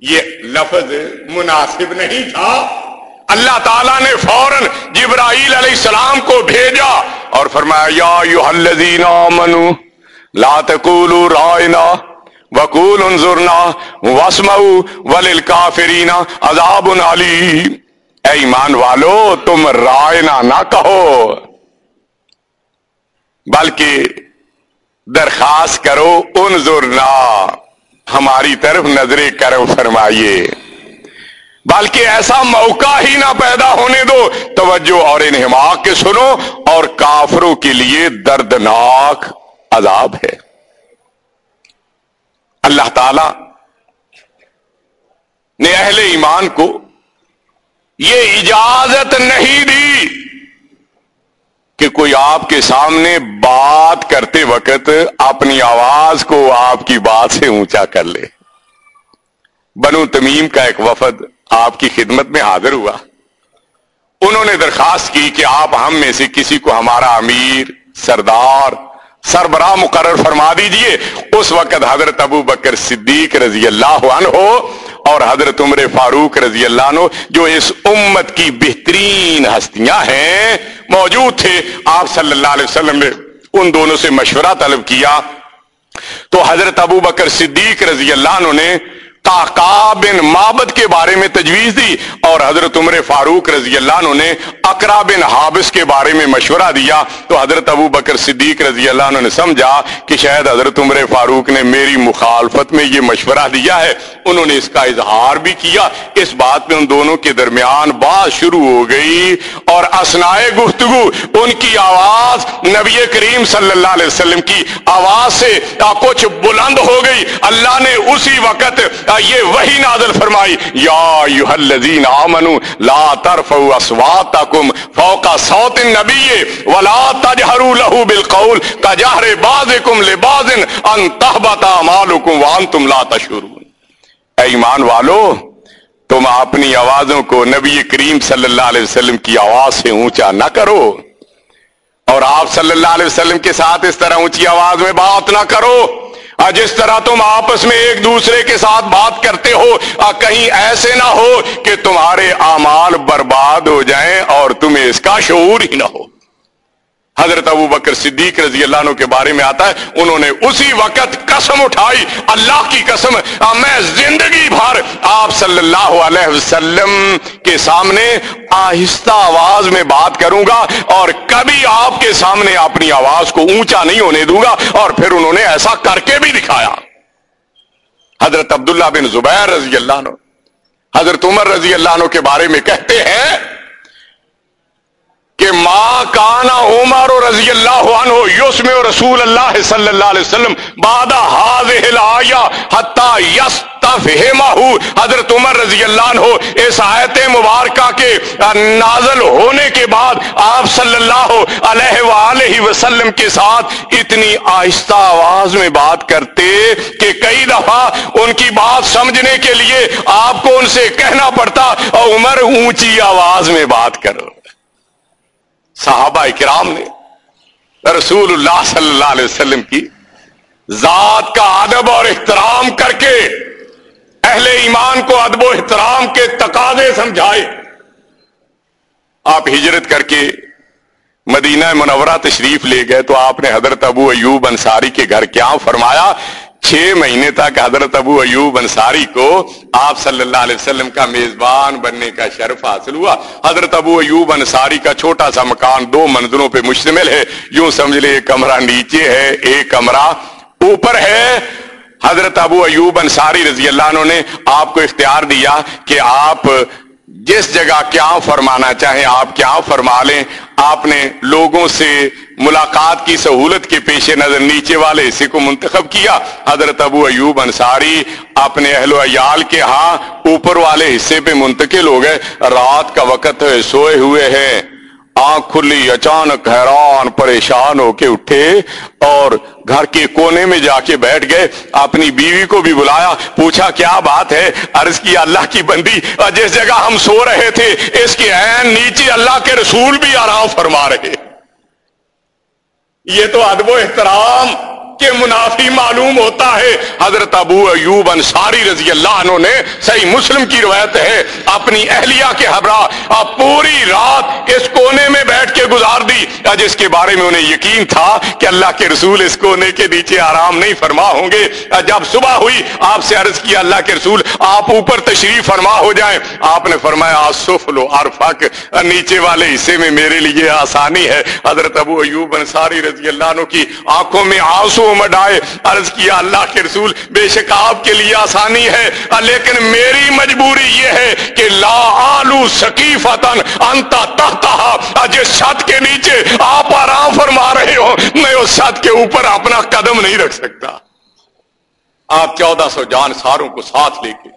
یہ لفظ مناسب نہیں تھا۔ اللہ تعالیٰ نے فوراً جبرائیل علیہ السلام کو بھیجا اور فرمایا، یا الذین آمنوا لا تقولوا رائنا وقول انظرنا واسمعوا وللکافرین عذاب علیم۔ اے ایمان والو، تم رائنا نہ کہو۔ بلکہ درخواست کرو، انظرنا، ہماری طرف نظر کرم فرمائیے۔ بلکہ ایسا موقع ہی نہ پیدا ہونے دو، توجہ اور انہماق کے سنو، اور کافروں کے لیے دردناک عذاب ہے۔ اللہ تعالی نے اہل ایمان کو یہ اجازت نہیں دی کہ کوئی آپ کے سامنے بات کرتے وقت اپنی آواز کو آپ کی بات سے اونچا کر لے۔ بنو تمیم کا ایک وفد آپ کی خدمت میں حاضر ہوا۔ انہوں نے درخواست کی کہ آپ ہم میں سے کسی کو ہمارا امیر، سردار، سربراہ مقرر فرما دیجیے۔ اس وقت حضرت ابو بکر صدیق رضی اللہ عنہ ہو اور حضرت عمر فاروق رضی اللہ عنہ جو اس امت کی بہترین ہستیاں ہیں، موجود تھے۔ آپ صلی اللہ علیہ وسلم نے ان دونوں سے مشورہ طلب کیا۔ تو حضرت ابو بکر صدیق رضی اللہ عنہ نے بن مابد کے بارے میں تجویز دی اور حضرت عمر فاروق رضی اللہ عنہ نے اکرا بن حابس کے بارے میں مشورہ دیا تو حضرت ابو بکر صدیق رضی اللہ عنہ نے سمجھا کہ شاید حضرت عمر فاروق نے میری مخالفت میں یہ مشورہ دیا ہے۔ انہوں نے اس کا اظہار بھی کیا۔ اس بات میں ان دونوں کے درمیان بات شروع ہو گئی اور اسنائے گفتگو، ان کی آواز نبی کریم صلی اللہ علیہ وسلم کی آواز سے کچھ بلند ہو گئی۔ اللہ نے اسی وقت یہ وہی نازل فرمائی؟ یا الذین آمنوا لا ترفعوا اصواتکم فوق صوت النبی ولا تجهروا له بالقول كجهر بعضكم لبعض ان تهبط اعمالكم وانتم لا تشعرون۔ اے ایمان والو، تم اپنی آوازوں کو نبی کریم صلی اللہ علیہ وسلم کی آواز سے اونچا نہ کرو اور آپ صلی اللہ علیہ وسلم کے ساتھ اس طرح اونچی آواز میں بات نہ کرو۔ جس طرح تم آپس میں ایک دوسرے کے ساتھ بات کرتے ہو کہیں ایسے نہ ہو کہ تمہارے اعمال برباد ہو جائیں اور تمہیں اس کا شعور ہی نہ ہو۔ حضرت ابو بکر صدیق رضی اللہ عنہ کے بارے میں آتا ہے، انہوں نے اسی وقت قسم اٹھائی، اللہ کی قسم میں زندگی بھر آپ صلی اللہ علیہ وسلم کے سامنے آہستہ آواز میں بات کروں گا اور کبھی آپ کے سامنے اپنی آواز کو اونچا نہیں ہونے دوں گا اور پھر انہوں نے ایسا کر کے بھی دکھایا۔ حضرت عبداللہ بن زبیر رضی اللہ عنہ، حضرت عمر رضی اللہ عنہ کے بارے میں کہتے ہیں کہ ماں کانا عمر رضی اللہ عنہ یسم رسول اللہ صلی اللہ علیہ وسلم بادہ حاضح الآیا حتی یستفہمہو حضرت عمر رضی اللہ عنہ اس آیت مبارکہ کے نازل ہونے کے بعد آپ صلی اللہ علیہ وآلہ وسلم کے ساتھ اتنی آہستہ آواز میں بات کرتے کہ کئی دفعہ ان کی بات سمجھنے کے لیے آپ کو ان سے کہنا پڑتا اور عمر اونچی آواز میں بات کرو۔ صحابہ کرام نے رسول اللہ صلی اللہ علیہ وسلم کی ذات کا ادب اور احترام کر کے اہل ایمان کو ادب و احترام کے تقاضے سمجھائے۔ آپ ہجرت کر کے مدینہ منورہ تشریف لے گئے تو آپ نے حضرت ابو ایوب انصاری کے گھر کیا فرمایا چھ مہینے تک حضرت ابو ایوب انصاری کو آپ صلی اللہ علیہ وسلم کا میزبان بننے کا شرف حاصل ہوا۔ حضرت ابو ایوب انصاری کا چھوٹا سا مکان دو منزلوں پہ مشتمل ہے۔ یوں سمجھ لے ایک کمرہ نیچے ہے، ایک کمرہ اوپر ہے۔ حضرت ابو ایوب انصاری رضی اللہ عنہ نے آپ کو اختیار دیا کہ آپ جس جگہ کیا فرمانا چاہیں، آپ کیا فرما لیں۔ آپ نے لوگوں سے ملاقات کی سہولت کے پیش نظر نیچے والے حصے کو منتخب کیا۔ حضرت ابو ایوب انصاری اپنے اہل و عیال کے ہاں اوپر والے حصے پہ منتقل ہو گئے۔ رات کا وقت ہے سوئے ہوئے ہیں۔ آنکھ کھلی، اچانک حیران، پریشان ہو کے اٹھے اور گھر کے کونے میں جا کے بیٹھ گئے۔ اپنی بیوی کو بھی بلایا، پوچھا، کیا بات ہے؟ عرض کی، اللہ کی بندی۔ جس جگہ ہم سو رہے تھے، اس کے عین نیچے اللہ کے رسول بھی آرام فرما رہے۔ یہ تو ادب و احترام کے منافی معلوم ہوتا ہے۔ حضرت ابو ایوب انصاری رضی اللہ عنہ نے صحیح مسلم کی روایت ہے۔ اپنی اہلیہ کے ہبراہ پوری رات اس کونے میں بیٹھ کے گزار دی۔ جس کے بارے میں انہیں یقین تھا کہ اللہ کے رسول اس کونے کے نیچے آرام نہیں فرما ہوں گے۔ جب صبح ہوئی، آپ سے عرض کیا، اللہ کے رسول، آپ اوپر تشریف فرما ہو جائیں۔ آپ نے فرمایا آصف لو عرفق نیچے والے حصے میں میرے لیے آسانی ہے۔ حضرت ابو ایوب انصاری رضی اللہ عنہ کی آنکھوں میں آنسو مڈائے عرض کیا اللہ کے رسول بے شک آپ کے لیے آسانی ہے، لیکن میری مجبوری یہ ہے کہ لا آلو سکیفتن انتا تحتا جس چھت کے نیچے آپ آرام فرما رہے ہو، میں اس چھت کے اوپر اپنا قدم نہیں رکھ سکتا۔ آپ چودہ سو جان ساروں کو ساتھ لے کے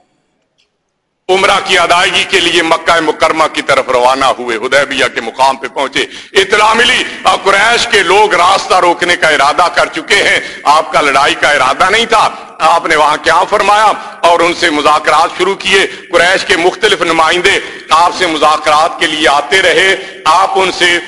عمرہ کی ادائیگی کے لیے مکہ مکرمہ کی طرف روانہ ہوئے ہدیبیہ کے مقام پہ پہنچے۔ اطلاع ملی اور قریش کے لوگ راستہ روکنے کا ارادہ کر چکے ہیں۔ آپ کا لڑائی کا ارادہ نہیں تھا۔ آپ نے وہاں کیا فرمایا؟ اور ان سے مذاکرات شروع کیے۔ قریش کے مختلف نمائندے آپ سے مذاکرات کے لیے آتے رہے۔ آپ ان سے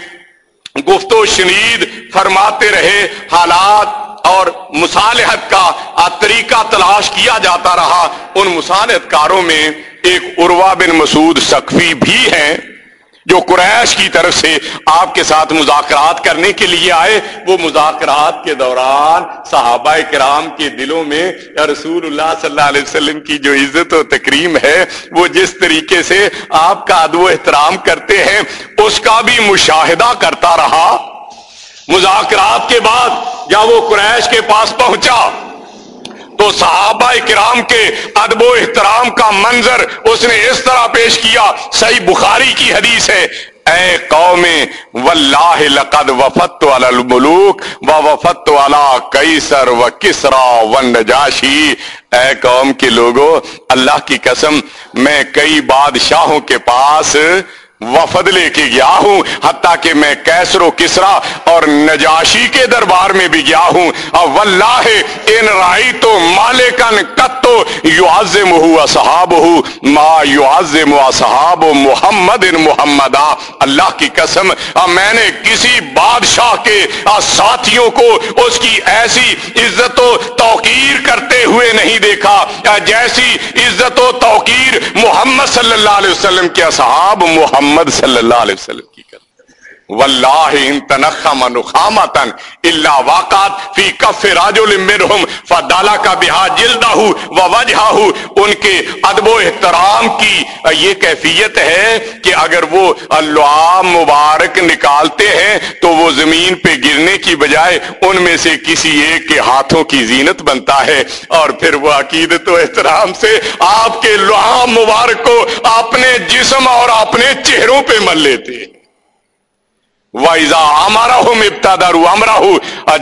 گفت و شنید فرماتے رہے۔ حالات اور مصالحت کا طریقہ تلاش کیا جاتا رہا۔ ان مصالحت کاروں میں ایک عروا بن مسعود سقفی بھی ہیں جو قریش کی طرف سے آپ کے ساتھ مذاکرات کرنے کے لیے آئے۔ وہ مذاکرات کے دوران صحابہ کرام کے دلوں میں رسول اللہ صلی اللہ علیہ وسلم کی جو عزت و تکریم ہے، وہ جس طریقے سے آپ کا ادب و احترام کرتے ہیں، اس کا بھی مشاہدہ کرتا رہا۔ مذاکرات کے بعد جب وہ قریش کے پاس پہنچا۔ تو صحابہ کرام کے ادب و احترام کا منظر اس نے اس طرح پیش کیا، صحیح بخاری کی حدیث ہے، اے قوم، واللہ لقد وفت والا الملوک و وفت والا کیسر و کسرا و نجاشی۔ اے قوم کے لوگوں اللہ کی قسم، میں کئی بادشاہوں کے پاس وفد لے کے گیا ہوں، حتیٰ کہ میں کیسر و کسرا اور نجاشی کے دربار میں بھی گیا ہوں۔ اور واللہ، ان رائی تو مالکن کتو یعظم ہوا صحاب ہو ما یعظم ہوا صحاب محمد ان محمد اللہ کی قسم میں نے کسی بادشاہ کے ساتھیوں کو اس کی ایسی عزت و توقیر کرتے ہوئے نہیں دیکھا۔ جیسی عزت و توقیر محمد صلی اللہ علیہ وسلم کے صحاب محمد محمد صلی اللہ علیہ وسلم واللہ ان تنخم نخامتن الا واقعات فی کف راجل منہم فدالا کا بہا جلدہ و ان کے ادب و احترام کی یہ کیفیت ہے کہ اگر وہ اللہ مبارک نکالتے ہیں تو وہ زمین پہ گرنے کی بجائے ان میں سے کسی ایک کے ہاتھوں کی زینت بنتا ہے۔ اور پھر وہ عقیدت و احترام سے آپ کے لعام مبارک کو اپنے جسم اور اپنے چہروں پہ مل لیتے ہیں۔ وائزا ہمارا ہو ابتدا رو ہمارا ہو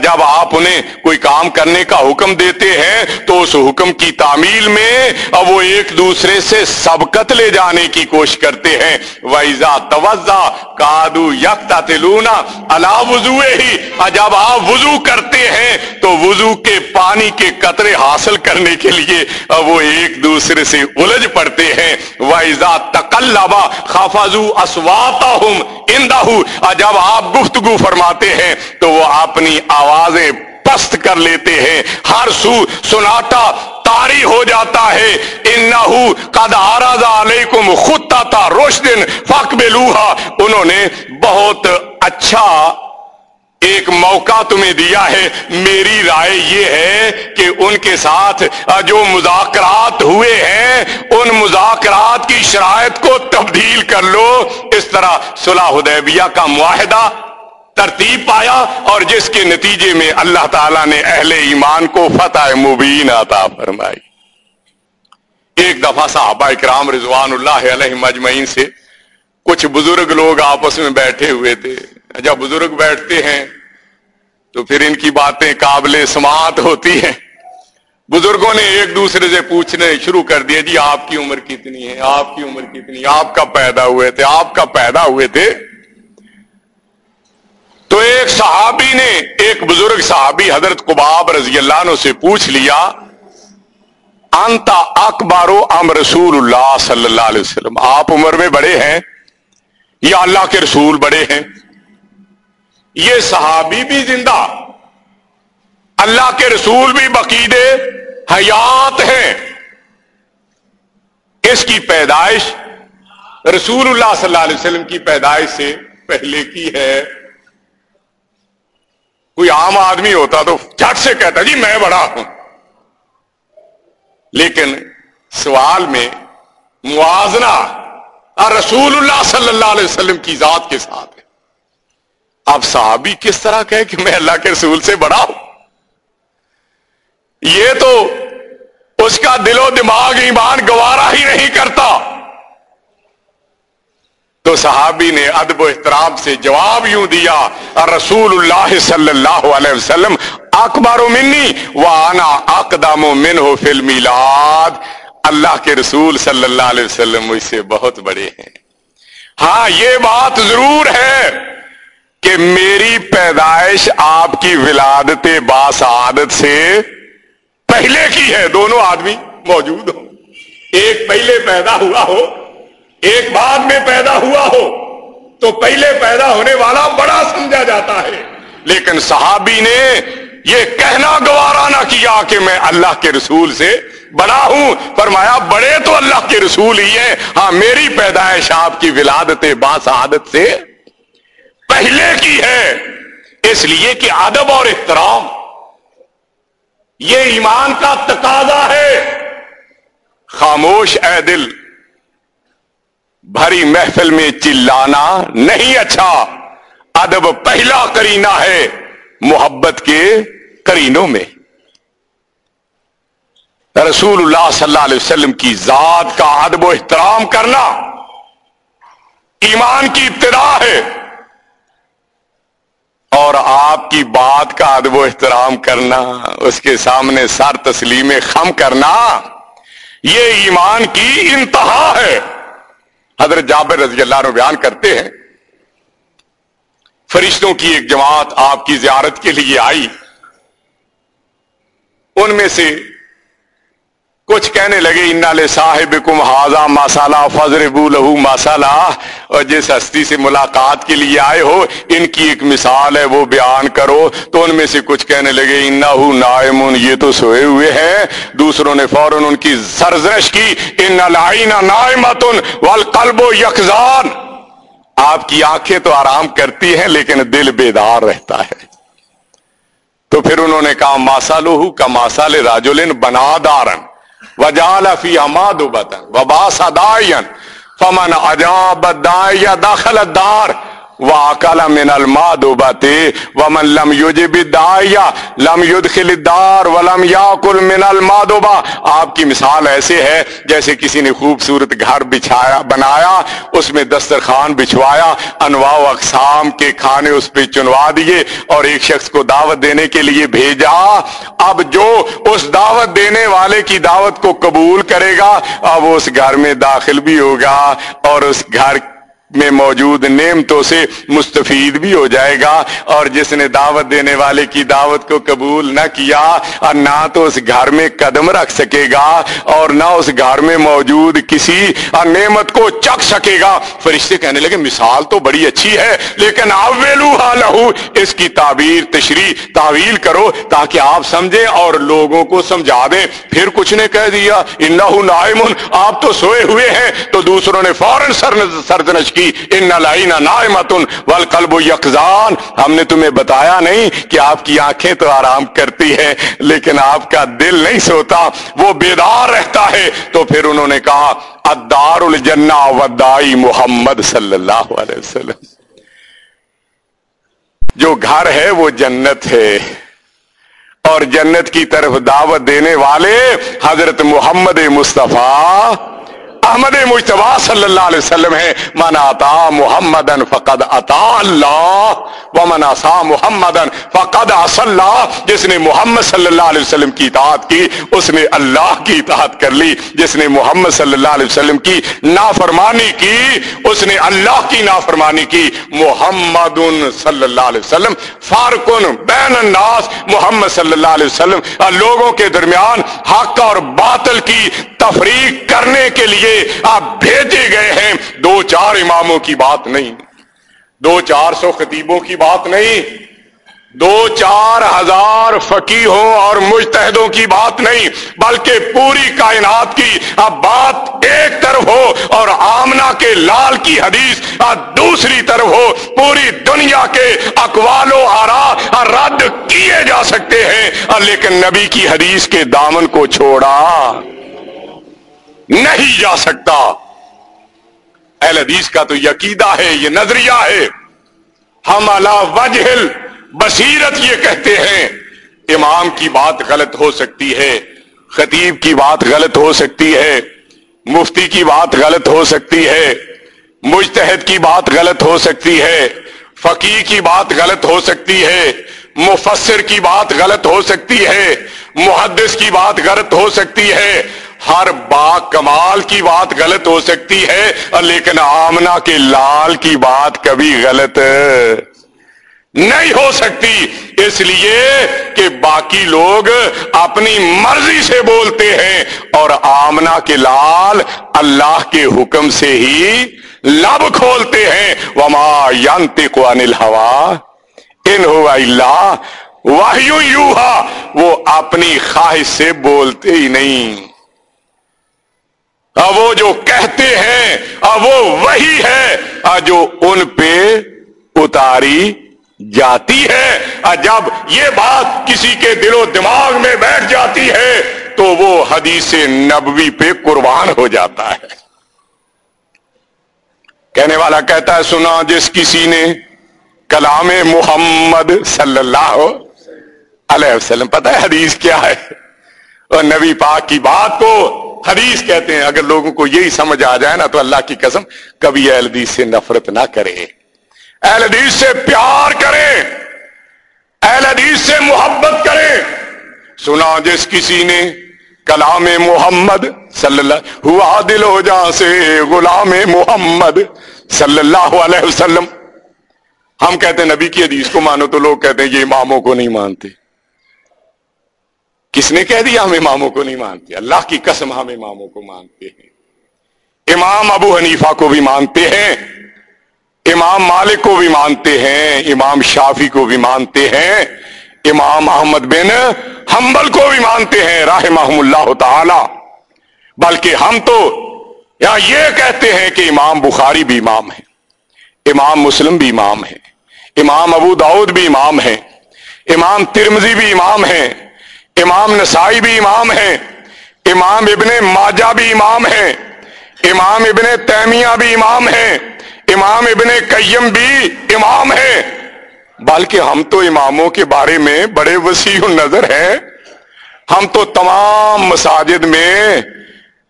جب آپ انہیں کوئی کام کرنے کا حکم دیتے ہیں تو اس حکم کی تعمیل میں وہ ایک دوسرے سے سبقت لے جانے کی کوشش کرتے ہیں۔ وائزا توزا کادو یکتا تلونا اللہ وضو ہی جب آپ وضو کرتے ہیں تو وضو کے پانی کے قطرے حاصل کرنے کے لیے وہ ایک دوسرے سے الجھ پڑتے ہیں۔ وائزا تکلبا خافازو اسواتا اندہ جب آپ گفتگو فرماتے ہیں تو وہ اپنی آوازیں پست کر لیتے ہیں۔ ہر سو سناٹا تاری ہو جاتا ہے۔ انہو قد آرازہ علیکم خودتا تھا روشدن فاق انہوں نے بہت اچھا ایک موقع تمہیں دیا ہے۔ میری رائے یہ ہے کہ ان کے ساتھ جو مذاکرات ہوئے ہیں، ان مذاکرات کی شرائط کو تبدیل کر لو۔ اس طرح صلح حدیبیہ کا معاہدہ ترتیب پایا اور جس کے نتیجے میں اللہ تعالیٰ نے اہل ایمان کو فتح مبین عطا فرمائی۔ ایک دفعہ صحابہ اکرام رضوان اللہ علیہ مجمعین سے کچھ بزرگ لوگ آپس میں بیٹھے ہوئے تھے۔ جب بزرگ بیٹھتے ہیں تو پھر ان کی باتیں قابل سماعت ہوتی ہیں۔ بزرگوں نے ایک دوسرے سے پوچھنے شروع کر دیا جی آپ کی عمر کتنی ہے؟ آپ کی عمر کتنی آپ کا پیدا ہوئے تھے، آپ کا پیدا ہوئے تھے۔ تو ایک صحابی نے ایک بزرگ صحابی حضرت قباب رضی اللہ عنہ سے پوچھ لیا انتا اکبارو ام رسول اللہ صلی اللہ علیہ وسلم؟ آپ عمر میں بڑے ہیں یا اللہ کے رسول بڑے ہیں؟ یہ صحابی بھی زندہ، اللہ کے رسول بھی بقیدے حیات ہیں۔ اس کی پیدائش رسول اللہ صلی اللہ علیہ وسلم کی پیدائش سے پہلے کی ہے۔ کوئی عام آدمی ہوتا تو جھٹ سے کہتا جی میں بڑا ہوں۔ لیکن سوال میں موازنہ رسول اللہ صلی اللہ علیہ وسلم کی ذات کے ساتھ اب صحابی کس طرح کہے کہ میں اللہ کے رسول سے بڑا ہوں؟ یہ تو اس کا دل و دماغ ایمان گوارا ہی نہیں کرتا۔ تو صحابی نے ادب و احترام سے جواب یوں دیا رسول اللہ صلی اللہ علیہ وسلم اکبر و منی و آنا اقدام و من ہو فلمی اللہ کے رسول صلی اللہ علیہ وسلم مجھ سے بہت بڑے ہیں۔ ہاں یہ بات ضرور ہے۔ کہ میری پیدائش آپ کی ولادت باسعادت سے پہلے کی ہے۔ دونوں آدمی موجود ہوں۔ ایک پہلے پیدا ہوا ہو، ایک بعد میں پیدا ہوا ہو۔ تو پہلے پیدا ہونے والا بڑا سمجھا جاتا ہے۔ لیکن صحابی نے یہ کہنا گوارا نہ کیا کہ میں اللہ کے رسول سے بڑا ہوں۔ فرمایا، بڑے تو اللہ کے رسول ہی ہیں۔ ہاں میری پیدائش آپ کی ولادت باسعادت سے پہلے کی ہے۔ اس لیے کہ ادب اور احترام، یہ ایمان کا تقاضا ہے۔ خاموش اے دل، بھری محفل میں چلانا نہیں اچھا۔ ادب پہلا کرینا ہے محبت کے کرینوں میں۔ رسول اللہ صلی اللہ علیہ وسلم کی ذات کا ادب و احترام کرنا ایمان کی ابتدا ہے۔ اور آپ کی بات کا ادب و احترام کرنا، اس کے سامنے سر تسلیم خم کرنا، یہ ایمان کی انتہا ہے۔ حضرت جابر رضی اللہ عنہ بیان کرتے ہیں، فرشتوں کی ایک جماعت آپ کی زیارت کے لیے آئی۔ ان میں سے کچھ کہنے لگے، انا لے صاحب کم حاضہ مسالہ فضر لہو مسالہ اور جس ہستی سے ملاقات کے لیے آئے ہو، ان کی ایک مثال ہے، وہ بیان کرو۔ تو ان میں سے کچھ کہنے لگے انا ہوں یہ تو سوئے ہوئے ہیں۔ دوسروں نے فوراً ان کی سرزرش کی، ان لائن نائمتن والقلب یکزان آپ کی آنکھیں تو آرام کرتی ہیں، لیکن دل بیدار رہتا ہے۔ تو پھر انہوں نے کہا ماسا لوہو کا ماسال راجولن بنا دارن وجال فی اماد بتن وبا سدائن فمن اجاب دایا داخل دار واکل من المادوبتی ومن لم یجب الدایا لم يدخل الدار ولم یاکل من المادوبا آپ کی مثال ایسے ہے جیسے کسی نے خوبصورت گھر بچھایا بنایا، اس میں دسترخوان بچھوایا، انواع و اقسام کے کھانے اس پہ چنوا دیے اور ایک شخص کو دعوت دینے کے لیے بھیجا۔ اب جو اس دعوت دینے والے کی دعوت کو قبول کرے گا، اب اس گھر میں داخل بھی ہوگا اور اس گھر میں موجود نعمتوں سے مستفید بھی ہو جائے گا۔ اور جس نے دعوت دینے والے کی دعوت کو قبول نہ کیا، اور نہ تو اس گھر میں قدم رکھ سکے گا، اور نہ اس گھر میں موجود کسی نعمت کو چک سکے گا۔ فرشتے کہنے لگے، مثال تو بڑی اچھی ہے، لیکن اولو لہو، اس کی تعبیر، تشریح، تعویل کرو تاکہ آپ سمجھیں اور لوگوں کو سمجھا دیں۔ پھر کچھ نے کہہ دیا، انہو نائمن آپ تو سوئے ہوئے ہیں، تو دوسروں نے فوراً سرزنش کی۔ ان لائنا نائمتن والقلب یقزان ہم نے تمہیں بتایا نہیں کہ آپ کی آنکھیں تو آرام کرتی ہیں، لیکن آپ کا دل نہیں سوتا، وہ بیدار رہتا ہے۔ تو پھر انہوں نے کہا ادار الجنہ ودائی محمد صلی اللہ علیہ وسلم۔ جو گھر ہے وہ جنت ہے۔ اور جنت کی طرف دعوت دینے والے حضرت محمد مصطفیٰ احمد مشتبہ صلی اللہ علیہ وسلم ہے من عطا محمد فقد عطا اللہ و من عصا محمد فقد عص اللہ. جس نے محمد صلی اللہ علیہ وسلم کی اطاعت کی، اس نے اللہ کی اطاعت کر لی۔ جس نے محمد صلی اللہ علیہ وسلم کی نافرمانی کی، اس نے اللہ کی نافرمانی کی۔ محمد صلی اللہ علیہ وسلم، فارکن بین الناس۔ محمد صلی اللہ علیہ وسلم، لوگوں کے درمیان حق اور باطل کی تفریق کرنے کے لیے آپ بھیجے گئے ہیں۔ دو چار اماموں کی بات نہیں۔ دو چار سو خطیبوں کی بات نہیں۔ دو چار ہزار فقیحوں اور مجتہدوں کی بات نہیں۔ بلکہ پوری کائنات کی اب بات ایک طرف ہو اور آمنا کے لال کی حدیث دوسری طرف ہو۔ پوری دنیا کے اقوال و آرا رد کیے جا سکتے ہیں۔ لیکن نبی کی حدیث کے دامن کو چھوڑا۔ نہیں جا سکتا۔ اہل حدیث کا تو یقیدہ ہے، یہ نظریہ ہے۔ ہم اللہ بصیرت یہ کہتے ہیں، امام کی بات غلط ہو سکتی ہے، خطیب کی بات غلط ہو سکتی ہے، مفتی کی بات غلط ہو سکتی ہے، مجتہد کی بات غلط ہو سکتی ہے فقیر کی بات غلط ہو سکتی ہے، مفسر کی بات غلط ہو سکتی ہے، محدث کی بات غلط ہو سکتی ہے۔ ہر با کمال کی بات غلط ہو سکتی ہے، لیکن آمنا کے لال کی بات کبھی غلط نہیں ہو سکتی۔ اس لیے کہ باقی لوگ اپنی مرضی سے بولتے ہیں اور آمنا کے لال اللہ کے حکم سے ہی لب کھولتے ہیں۔ وما ینتق عن الہوا ان ہوا اللہ واہیو یوہا وہ اپنی خواہش سے بولتے ہی نہیں۔ وہ جو کہتے ہیں وہ وہی ہے۔ جو ان پہ اتاری جاتی ہے۔ جب یہ بات کسی کے دل و دماغ میں بیٹھ جاتی ہے، تو وہ حدیث نبوی پہ قربان ہو جاتا ہے۔ کہنے والا کہتا ہے، سنا جس کسی نے کلام محمد صلی اللہ علیہ وسلم۔ پتہ ہے حدیث کیا ہے؟ اور نبی پاک کی بات کو حدیث کہتے ہیں، اگر لوگوں کو یہی سمجھ آ جائے نا تو اللہ کی قسم کبھی اہل حدیث سے نفرت نہ کرے۔ اہل حدیث سے پیار کرے اہل حدیث سے محبت کرے سنا جس کسی نے کلام محمد صلی اللہ، ہوا دل ہو جا سے غلام محمد صلی اللہ علیہ وسلم۔ ہم کہتے ہیں، نبی کی حدیث کو مانو تو لوگ کہتے ہیں، یہ اماموں کو نہیں مانتے۔ کس نے کہہ دیا ہم اماموں کو نہیں مانتے؟ اللہ کی قسم ہم اماموں کو مانتے ہیں۔ امام ابو حنیفہ کو بھی مانتے ہیں، امام مالک کو بھی مانتے ہیں، امام شافی کو بھی مانتے ہیں، امام احمد بن حنبل کو بھی مانتے ہیں راہ محم اللہ تعالی۔ بلکہ ہم تو یہاں یہ کہتے ہیں کہ امام بخاری بھی امام ہے امام مسلم بھی امام ہے امام ابو داود بھی امام ہے امام ترمزی بھی امام ہے امام نسائی بھی امام ہے امام ابن ماجہ بھی امام ہے امام ابن تیمیہ بھی امام ہے امام ابن قیم بھی امام ہے بلکہ ہم تو اماموں کے بارے میں بڑے وسیع نظر ہیں۔ ہم تو تمام مساجد میں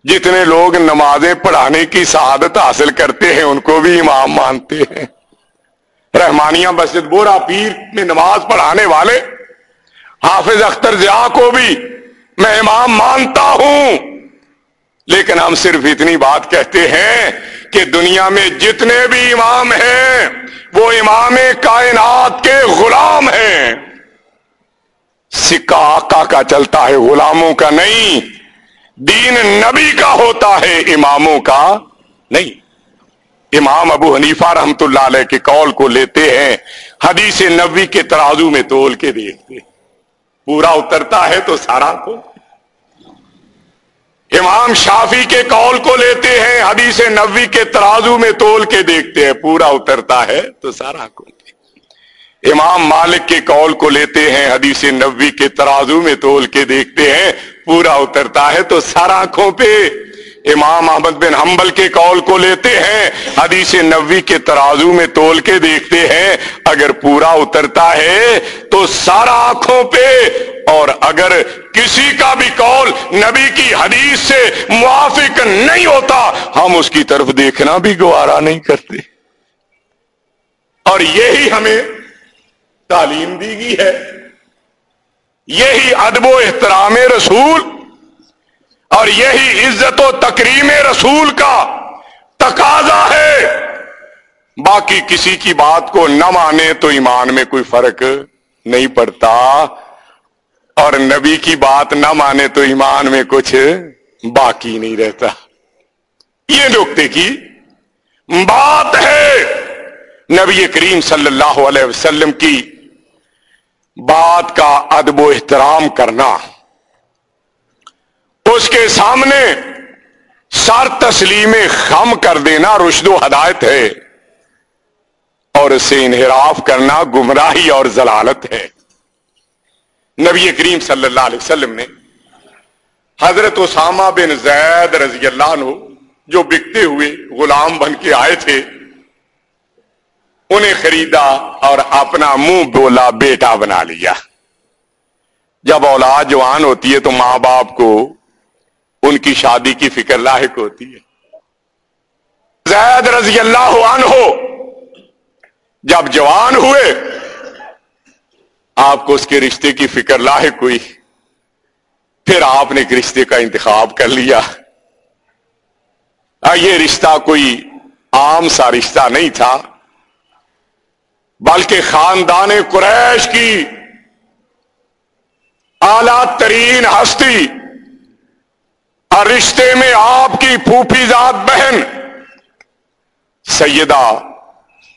جتنے لوگ نمازیں پڑھانے کی سعادت حاصل کرتے ہیں، ان کو بھی امام مانتے ہیں۔ رحمانیہ مسجد، بورا پیر میں نماز پڑھانے والے حافظ اختر ضیاء کو بھی میں امام مانتا ہوں۔ لیکن ہم صرف اتنی بات کہتے ہیں کہ دنیا میں جتنے بھی امام ہیں، وہ امام کائنات کے غلام ہیں۔ سکہ آقا کا چلتا ہے، غلاموں کا نہیں۔ دین نبی کا ہوتا ہے، اماموں کا نہیں۔ امام ابو حنیفہ رحمت اللہ علیہ کے قول کو لیتے ہیں، حدیث نبی کے ترازو میں تول کے دیکھتے ہیں۔ پورا اترتا ہے تو سارا کو۔ امام شافی کے کال کو لیتے ہیں، حدیث نبی کے ترازو میں تول کے دیکھتے ہیں، پورا اترتا ہے تو سارا کو۔ امام مالک کے کال کو لیتے ہیں، حدیث نبی کے ترازو میں تول کے دیکھتے ہیں، پورا اترتا ہے تو سارا آنکھوں پہ۔ امام احمد بن حنبل کے کال کو لیتے ہیں، حدیث نبوی کے ترازو میں تول کے دیکھتے ہیں، اگر پورا اترتا ہے تو سارا آنکھوں پہ۔ اور اگر کسی کا بھی کال نبی کی حدیث سے موافق نہیں ہوتا، ہم اس کی طرف دیکھنا بھی گوارا نہیں کرتے۔ اور یہی ہمیں تعلیم دی گئی ہے۔ یہی ادب و احترام رسول اور یہی عزت و تکریم رسول کا تقاضا ہے۔ باقی کسی کی بات کو نہ مانے تو ایمان میں کوئی فرق نہیں پڑتا۔ اور نبی کی بات نہ مانے تو ایمان میں کچھ باقی نہیں رہتا۔ یہ نقطے کی بات ہے نبی کریم صلی اللہ علیہ وسلم کی بات کا ادب و احترام کرنا۔ اس کے سامنے سر تسلیم خم کر دینا رشد و ہدایت ہے اور اسے انحراف کرنا گمراہی اور ضلالت ہے۔ نبی کریم صلی اللہ علیہ وسلم نے حضرت اسامہ بن زید رضی اللہ عنہ جو بکتے ہوئے غلام بن کے آئے تھے، انہیں خریدا اور اپنا منہ بولا، بیٹا بنا لیا۔ جب اولاد جوان ہوتی ہے تو ماں باپ کو ان کی شادی کی فکر لاحق ہوتی ہے۔ زید رضی اللہ عنہ ہو جب جوان ہوئے، آپ کو اس کے رشتے کی فکر لاحق ہوئی۔ پھر آپ نے ایک رشتے کا انتخاب کر لیا۔ یہ رشتہ کوئی عام سا رشتہ نہیں تھا، بلکہ خاندان قریش کی اعلی ترین ہستی اور رشتے میں آپ کی پھوپھی ذات بہن سیدہ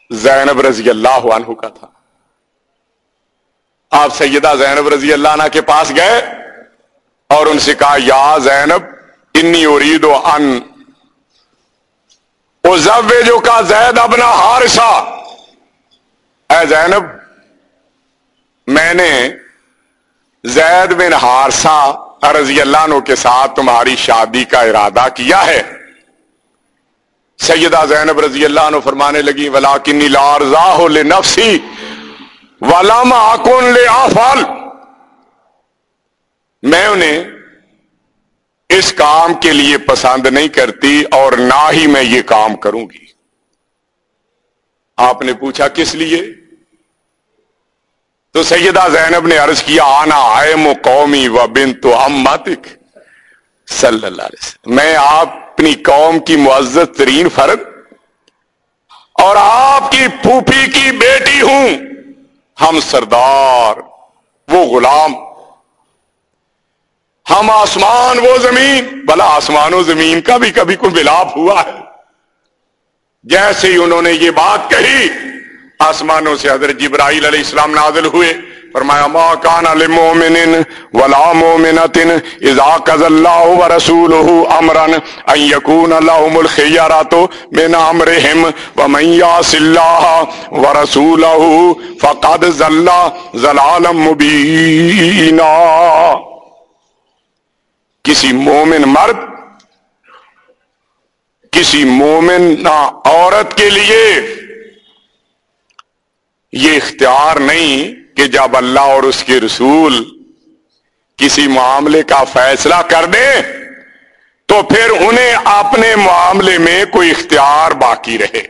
زینب رضی اللہ عنہ کا تھا۔ آپ سیدہ زینب رضی اللہ عنہ کے پاس گئے اور ان سے کہا، یا زینب، انی ارید و ان جو کا زید ابنا ہارسا اے زینب، میں نے زید بن ہارسا رضی اللہ عنہ کے ساتھ تمہاری شادی کا ارادہ کیا ہے؟ سیدہ زینب رضی اللہ عنہ فرمانے لگی ولا کنی لارزا ہو لے نفسی ولام آکون لے آفال میں انہیں اس کام کے لیے پسند نہیں کرتی اور نہ ہی میں یہ کام کروں گی۔ آپ نے پوچھا کس لیے؟ تو سیدہ زینب نے عرض کیا، آنا آئے مو قومی و بن تو ہم صلی اللہ علیہ وسلم۔ میں آپ اپنی قوم کی معزز ترین فرد اور آپ کی پھوپھی کی بیٹی ہوں۔ ہم سردار، وہ غلام۔ ہم آسمان، وہ زمین۔ بلا آسمان و زمین کا بھی کبھی کوئی ملاپ ہوا ہے۔ جیسے ہی انہوں نے یہ بات کہی آسمانوں سے حضرت جبرائیل علیہ السلام نازل ہوئے۔ فرمایا، ما کان للمؤمن ولا مؤمنۃ اذا قضى الله ورسوله امرا ان يكون لهم الخيارات من امرهم ومن يعص الله ورسوله فقد ضل ضلالا مبينا کسی مومن مرد، کسی مومن عورت کے لیے یہ اختیار نہیں کہ جب اللہ اور اس کے رسول کسی معاملے کا فیصلہ کر دیں تو پھر انہیں اپنے معاملے میں کوئی اختیار باقی رہے۔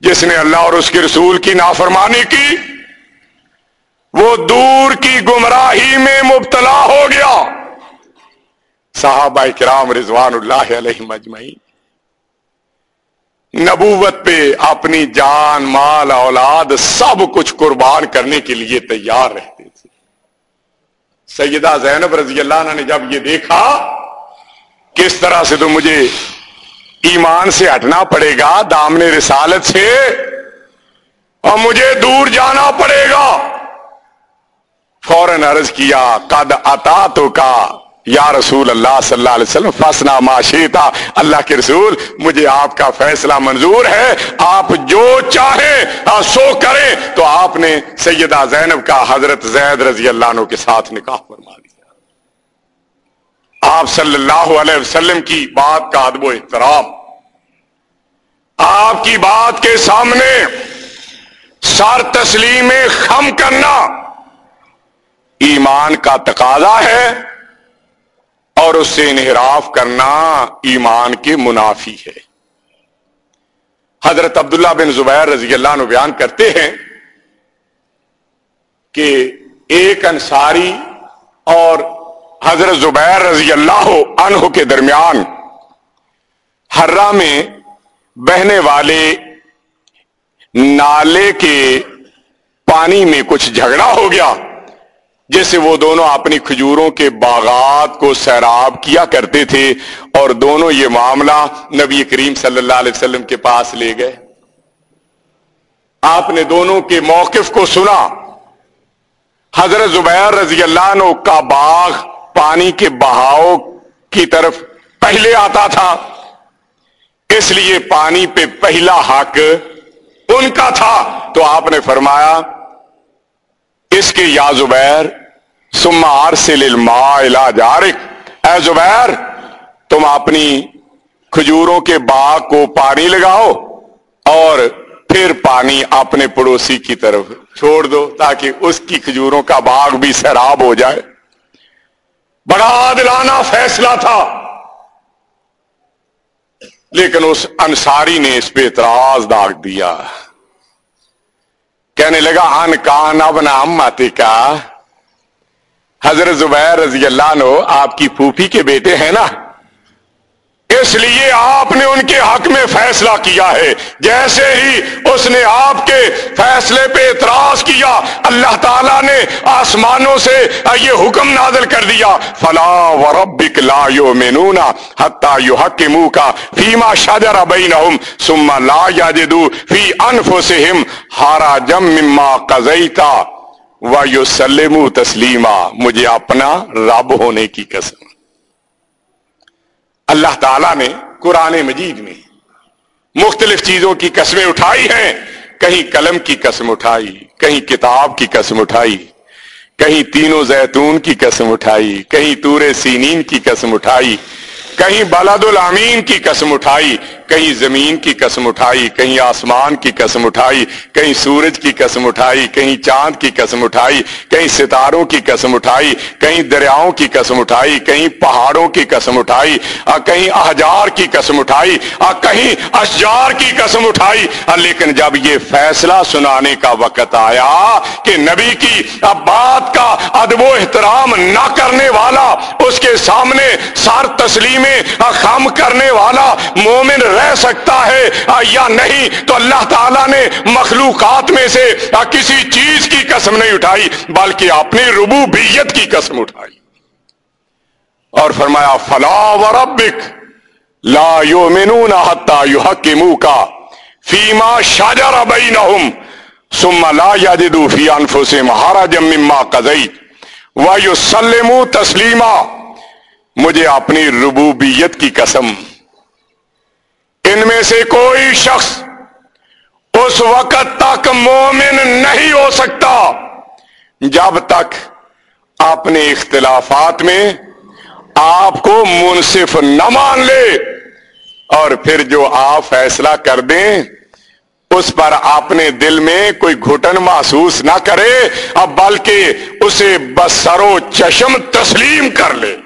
جس نے اللہ اور اس کے رسول کی نافرمانی کی، وہ دور کی گمراہی میں مبتلا ہو گیا۔ صحابہ کرام رضوان اللہ علیہ مجمعین نبوت پہ اپنی جان، مال، اولاد سب کچھ قربان کرنے کے لیے تیار رہتے تھے۔ سیدہ زینب رضی اللہ عنہ نے جب یہ دیکھا، کس طرح سے تو مجھے ایمان سے ہٹنا پڑے گا، دامن رسالت سے، اور مجھے دور جانا پڑے گا۔ فوراً عرض کیا، قد اتا تو کا یا رسول اللہ صلی اللہ علیہ وسلم فسنا معاشیتا اللہ کے رسول، مجھے آپ کا فیصلہ منظور ہے، آپ جو چاہیں ہاں، سو کریں۔ تو آپ نے سیدہ زینب کا حضرت زید رضی اللہ عنہ کے ساتھ نکاح فرما دیا آپ صلی اللہ علیہ وسلم کی بات کا ادب و احترام۔ آپ کی بات کے سامنے سر تسلیم خم کرنا ایمان کا تقاضا ہے۔ اور اس سے انحراف کرنا ایمان کے منافی ہے۔ حضرت عبداللہ بن زبیر رضی اللہ عنہ بیان کرتے ہیں کہ ایک انصاری اور حضرت زبیر رضی اللہ عنہ کے درمیان ہررا میں بہنے والے نالے کے پانی میں کچھ جھگڑا ہو گیا۔ جیسے وہ دونوں اپنی کھجوروں کے باغات کو سیراب کیا کرتے تھے اور دونوں یہ معاملہ نبی کریم صلی اللہ علیہ وسلم کے پاس لے گئے۔ آپ نے دونوں کے موقف کو سنا۔ حضرت زبیر رضی اللہ عنہ کا باغ پانی کے بہاؤ کی طرف پہلے آتا تھا۔ اس لیے پانی پہ پہلا حق ان کا تھا۔ تو آپ نے فرمایا، اس کے یا زبیر سمار سے لما جارک اے زبیر، تم اپنی کھجوروں کے باغ کو پانی لگاؤ اور پھر پانی اپنے پڑوسی کی طرف چھوڑ دو تاکہ اس کی کھجوروں کا باغ بھی سیراب ہو جائے۔ بڑا عادلانہ فیصلہ تھا۔ لیکن اس انصاری نے اس پہ اعتراض داغ دیا۔ کہنے لگا، ان کان ابن امتی کا حضرت زبیر رضی اللہ نو آپ کی پھوپھی کے بیٹے ہیں نا؟ اس لیے آپ نے ان کے حق میں فیصلہ کیا ہے۔ جیسے ہی اس نے آپ کے فیصلے پہ اعتراض کیا، اللہ تعالیٰ نے آسمانوں سے یہ حکم نازل کر دیا۔ فلا وربک لا یؤمنون حتا یحکموا کا فیما شجر بینہم ثم لا یجدوا فی انفسہم حرجا مما قضیتا ویسلموا تسلیما مجھے اپنا رب ہونے کی قسم۔ اللہ تعالیٰ نے قرآن مجید میں مختلف چیزوں کی قسمیں اٹھائی ہیں۔ کہیں قلم کی قسم اٹھائی، کہیں کتاب کی قسم اٹھائی، کہیں تینوں زیتون کی قسم اٹھائی، کہیں تور سینین کی قسم اٹھائی۔ کہیں بلد الامین کی قسم اٹھائی کہیں زمین کی قسم اٹھائی کہیں آسمان کی قسم اٹھائی کہیں سورج کی قسم اٹھائی کہیں چاند کی قسم اٹھائی کہیں ستاروں کی قسم اٹھائی کہیں دریاؤں کی قسم اٹھائی کہیں پہاڑوں کی قسم اٹھائی کہیں احجار کی قسم اٹھائی کہیں اشجار کی قسم اٹھائی لیکن جب یہ فیصلہ سنانے کا وقت آیا کہ نبی کی اب بات کا ادب و احترام نہ کرنے والا اس کے سامنے سار تسلیمیں خم کرنے والا مومن رہ سکتا ہے۔ یا نہیں، تو اللہ تعالیٰ نے مخلوقات میں سے کسی چیز کی قسم نہیں اٹھائی، بلکہ اپنی ربوبیت کی قسم اٹھائی۔ اور فرمایا، فلا و ربک لا یؤمنون حتا یحکموا کا فیما شجر بینہم ثم لا یجدوا فی انفسهم حرجا مما قضیت ویسلموا تسلیما مجھے اپنی ربوبیت کی قسم۔ ان میں سے کوئی شخص اس وقت تک مومن نہیں ہو سکتا جب تک اپنے اختلافات میں آپ کو منصف نہ مان لے اور پھر جو آپ فیصلہ کر دیں، اس پر اپنے دل میں کوئی گھٹن محسوس نہ کرے اب بلکہ اسے بسر و چشم تسلیم کر لے۔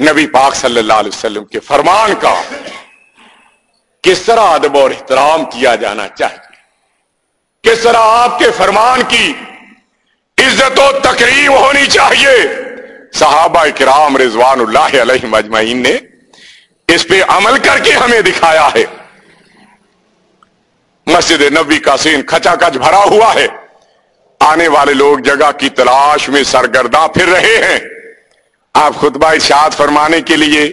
نبی پاک صلی اللہ علیہ وسلم کے فرمان کا کس طرح ادب اور احترام کیا جانا چاہیے؟ کس طرح آپ کے فرمان کی عزت و تقریب ہونی چاہیے؟ صحابہ کرام رضوان اللہ علیہ مجمعین نے اس پہ عمل کر کے ہمیں دکھایا ہے۔ مسجد نبی کا سین کھچا کچ بھرا ہوا ہے۔ آنے والے لوگ جگہ کی تلاش میں سرگرداں پھر رہے ہیں۔ آپ خطبہ ارشاد فرمانے کے لیے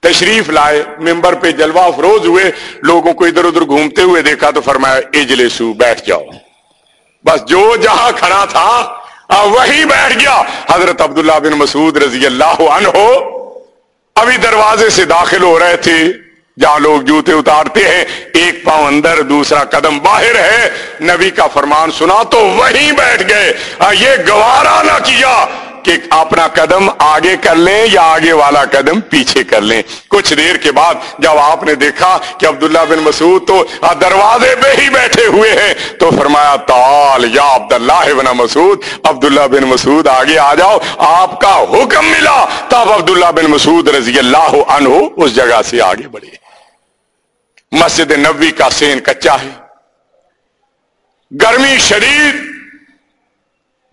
تشریف لائے، ممبر پہ جلوہ افروز ہوئے، لوگوں کو ادھر ادھر گھومتے ہوئے دیکھا تو فرمایا اجلسو بیٹھ جاؤ۔ بس جو جہاں کھڑا تھا وہی بیٹھ گیا۔ حضرت عبداللہ بن مسعود رضی اللہ عنہ ابھی دروازے سے داخل ہو رہے تھے۔ جہاں لوگ جوتے اتارتے ہیں، ایک پاؤں اندر، دوسرا قدم باہر ہے۔ نبی کا فرمان سنا تو وہیں بیٹھ گئے۔ یہ گوارا نہ کیا۔ کہ اپنا قدم آگے کر لیں یا آگے والا قدم پیچھے کر لیں۔ کچھ دیر کے بعد جب آپ نے دیکھا کہ عبداللہ بن مسعود تو دروازے پہ ہی بیٹھے ہوئے ہیں، تو فرمایا تال یا عبداللہ بن مسعود، عبداللہ بن مسعود آگے آ جاؤ، آپ کا حکم ملا۔ تب عبداللہ بن مسعود رضی اللہ عنہ اس جگہ سے آگے بڑھے۔ مسجد نبی کا سین کچا ہے۔ گرمی شدید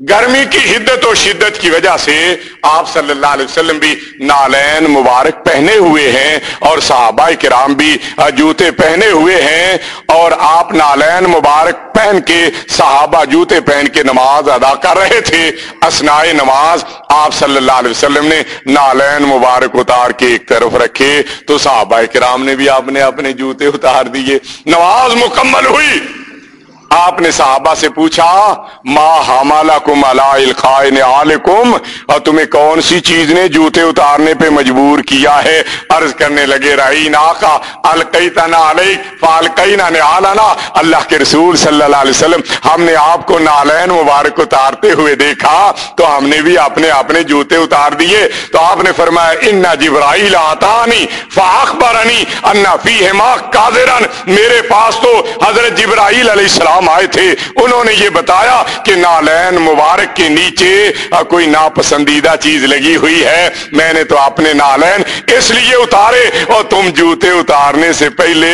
گرمی کی حدت و شدت کی وجہ سے آپ صلی اللہ علیہ وسلم بھی نالین مبارک پہنے ہوئے ہیں اور صحابہ کرام بھی جوتے پہنے ہوئے ہیں اور آپ نالین مبارک پہن کے صحابہ جوتے پہن کے نماز ادا کر رہے تھے۔ اسنائے نماز آپ صلی اللہ علیہ وسلم نے نالین مبارک اتار کے ایک طرف رکھے۔ تو صحابہ کرام نے بھی آپ نے اپنے جوتے اتار دیے۔ نماز مکمل ہوئی۔ آپ نے صحابہ سے پوچھا ماں ہمالا کم عالکم؟ اور تمہیں کون سی چیز نے جوتے اتارنے پہ مجبور کیا ہے؟ عرض کرنے لگے رہی کا القیتنا علیہ فالقینا نعالنا۔ اللہ کے رسول صلی اللہ علیہ وسلم، ہم نے آپ کو نالین مبارک اتارتے ہوئے دیکھا، تو ہم نے بھی اپنے اپنے جوتے اتار دیے۔ تو آپ نے فرمایا، ان جبرائیل آتانی فاخبرنی انا فیہما قادرن۔ میرے پاس تو حضرت جبرائیل علیہ السلام آئے تھے، انہوں نے یہ بتایا کہ نالین مبارک کے نیچے کوئی ناپسندیدہ چیز لگی ہوئی ہے۔ میں نے تو اپنے نالین اس لیے اتارے اور تم جوتے اتارنے سے پہلے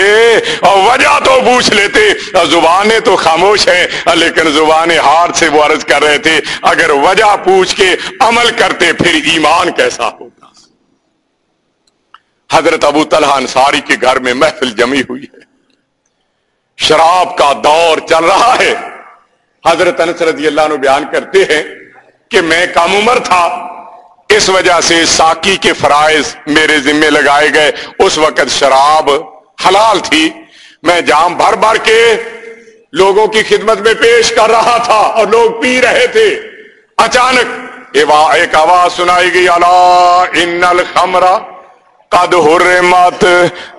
اور وجہ تو پوچھ لیتے۔ زبانیں تو خاموش ہیں، لیکن زبانیں ہاتھ سے وہ عرض کر رہے تھے، اگر وجہ پوچھ کے عمل کرتے پھر ایمان کیسا ہوتا؟ حضرت ابو طلحہ انصاری کے گھر میں محفل جمی ہوئی ہے۔ شراب کا دور چل رہا ہے۔ حضرت انس رضی اللہ عنہ بیان کرتے ہیں کہ میں کم عمر تھا۔ اس وجہ سے ساکی کے فرائض میرے ذمے لگائے گئے۔ اس وقت شراب حلال تھی۔ میں جام بھر بھر کے لوگوں کی خدمت میں پیش کر رہا تھا اور لوگ پی رہے تھے۔ اچانک ایک آواز سنائی گئی اللہ ان الخمرہ قد حرمت.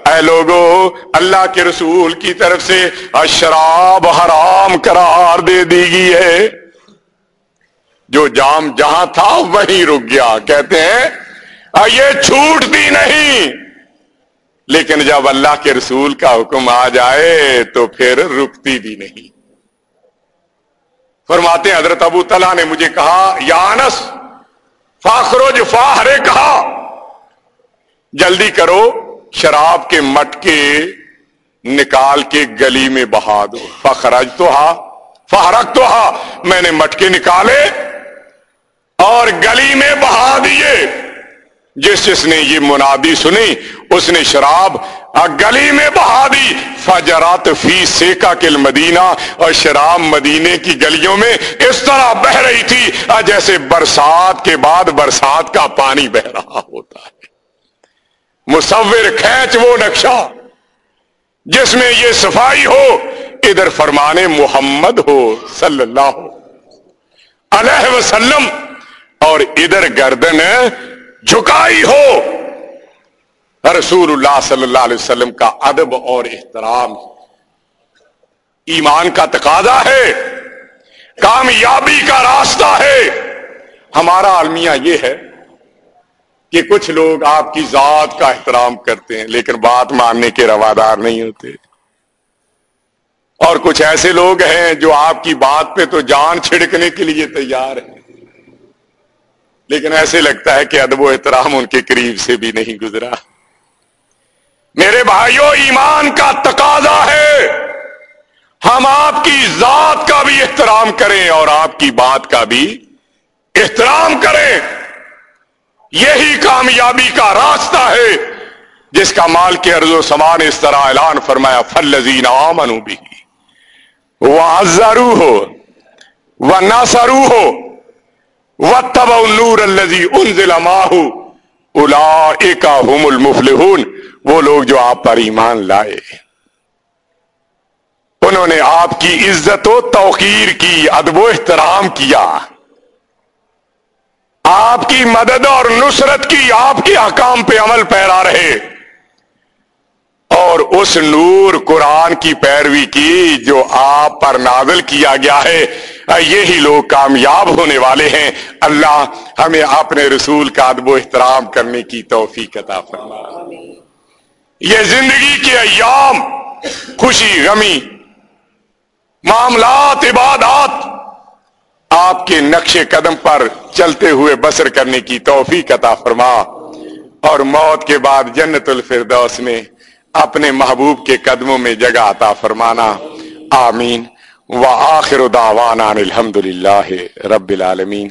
اے لوگو، اللہ کے رسول کی طرف سے شراب حرام قرار دے دی گئی ہے۔ جو جام جہاں تھا، وہیں رک گیا۔ کہتے ہیں یہ چھوٹ دی نہیں۔ لیکن جب اللہ کے رسول کا حکم آ جائے، تو پھر رکتی بھی نہیں۔ فرماتے حضرت ابو تلا نے مجھے کہا، یا انس فاخروج فاہرے، کہا جلدی کرو، شراب کے مٹکے نکال کے گلی میں بہا دو۔ فخرج تو ہا فہرک تو ہا، میں نے مٹکے نکالے اور گلی میں بہا دیے۔ جس جس نے یہ منادی سنی، اس نے شراب گلی میں بہا دی۔ فجرات فی سیکا کل مدینہ اور شراب مدینے کی گلیوں میں اس طرح بہ رہی تھی، جیسے برسات کے بعد برسات کا پانی بہ رہا ہوتا ہے۔ مصور کھینچ وہ نقشہ جس میں یہ صفائی ہو، ادھر فرمانے محمد ہو صلی اللہ علیہ وسلم، اور ادھر گردن جھکائی ہو۔ رسول اللہ صلی اللہ علیہ وسلم کا ادب اور احترام۔ ایمان کا تقاضا ہے، کامیابی کا راستہ ہے۔ ہمارا المیہ یہ ہے کہ کچھ لوگ آپ کی ذات کا احترام کرتے ہیں، لیکن بات ماننے کے روادار نہیں ہوتے۔ اور کچھ ایسے لوگ ہیں جو آپ کی بات پہ تو جان چھڑکنے کے لیے تیار ہیں۔ لیکن ایسے لگتا ہے کہ ادب و احترام ان کے قریب سے بھی نہیں گزرا۔ میرے بھائیوں ایمان کا تقاضا ہے۔ ہم آپ کی ذات کا بھی احترام کریں اور آپ کی بات کا بھی احترام کریں۔ یہی کامیابی کا راستہ ہے جس کا مال کے ارض و سمان اس طرح اعلان فرمایا فلزین آمنو بھی وہ ازارو ہو وہ ناسارو ہو وہ تب نور الزی ان ضلع ماہو الا ہوم المفلحون۔ وہ لوگ جو آپ پر ایمان لائے۔ انہوں نے آپ کی عزت و توقیر کی، ادب و احترام کیا۔ آپ کی مدد اور نصرت کی آپ کے حکام پہ عمل پیرا رہے۔ اور اس نور قرآن کی پیروی کی جو آپ پر نازل کیا گیا ہے، یہی لوگ کامیاب ہونے والے ہیں۔ اللہ ہمیں اپنے رسول کا ادب و احترام کرنے کی توفیق عطا فرما۔ یہ زندگی کے ایام، خوشی، غمی، معاملات، عبادات آپ کے نقش قدم پر چلتے ہوئے بسر کرنے کی توفیق عطا فرما اور موت کے بعد جنت الفردوس میں اپنے محبوب کے قدموں میں جگہ عطا فرمانا۔ آمین۔ و آخر دعوانا الحمد للہ رب العالمین۔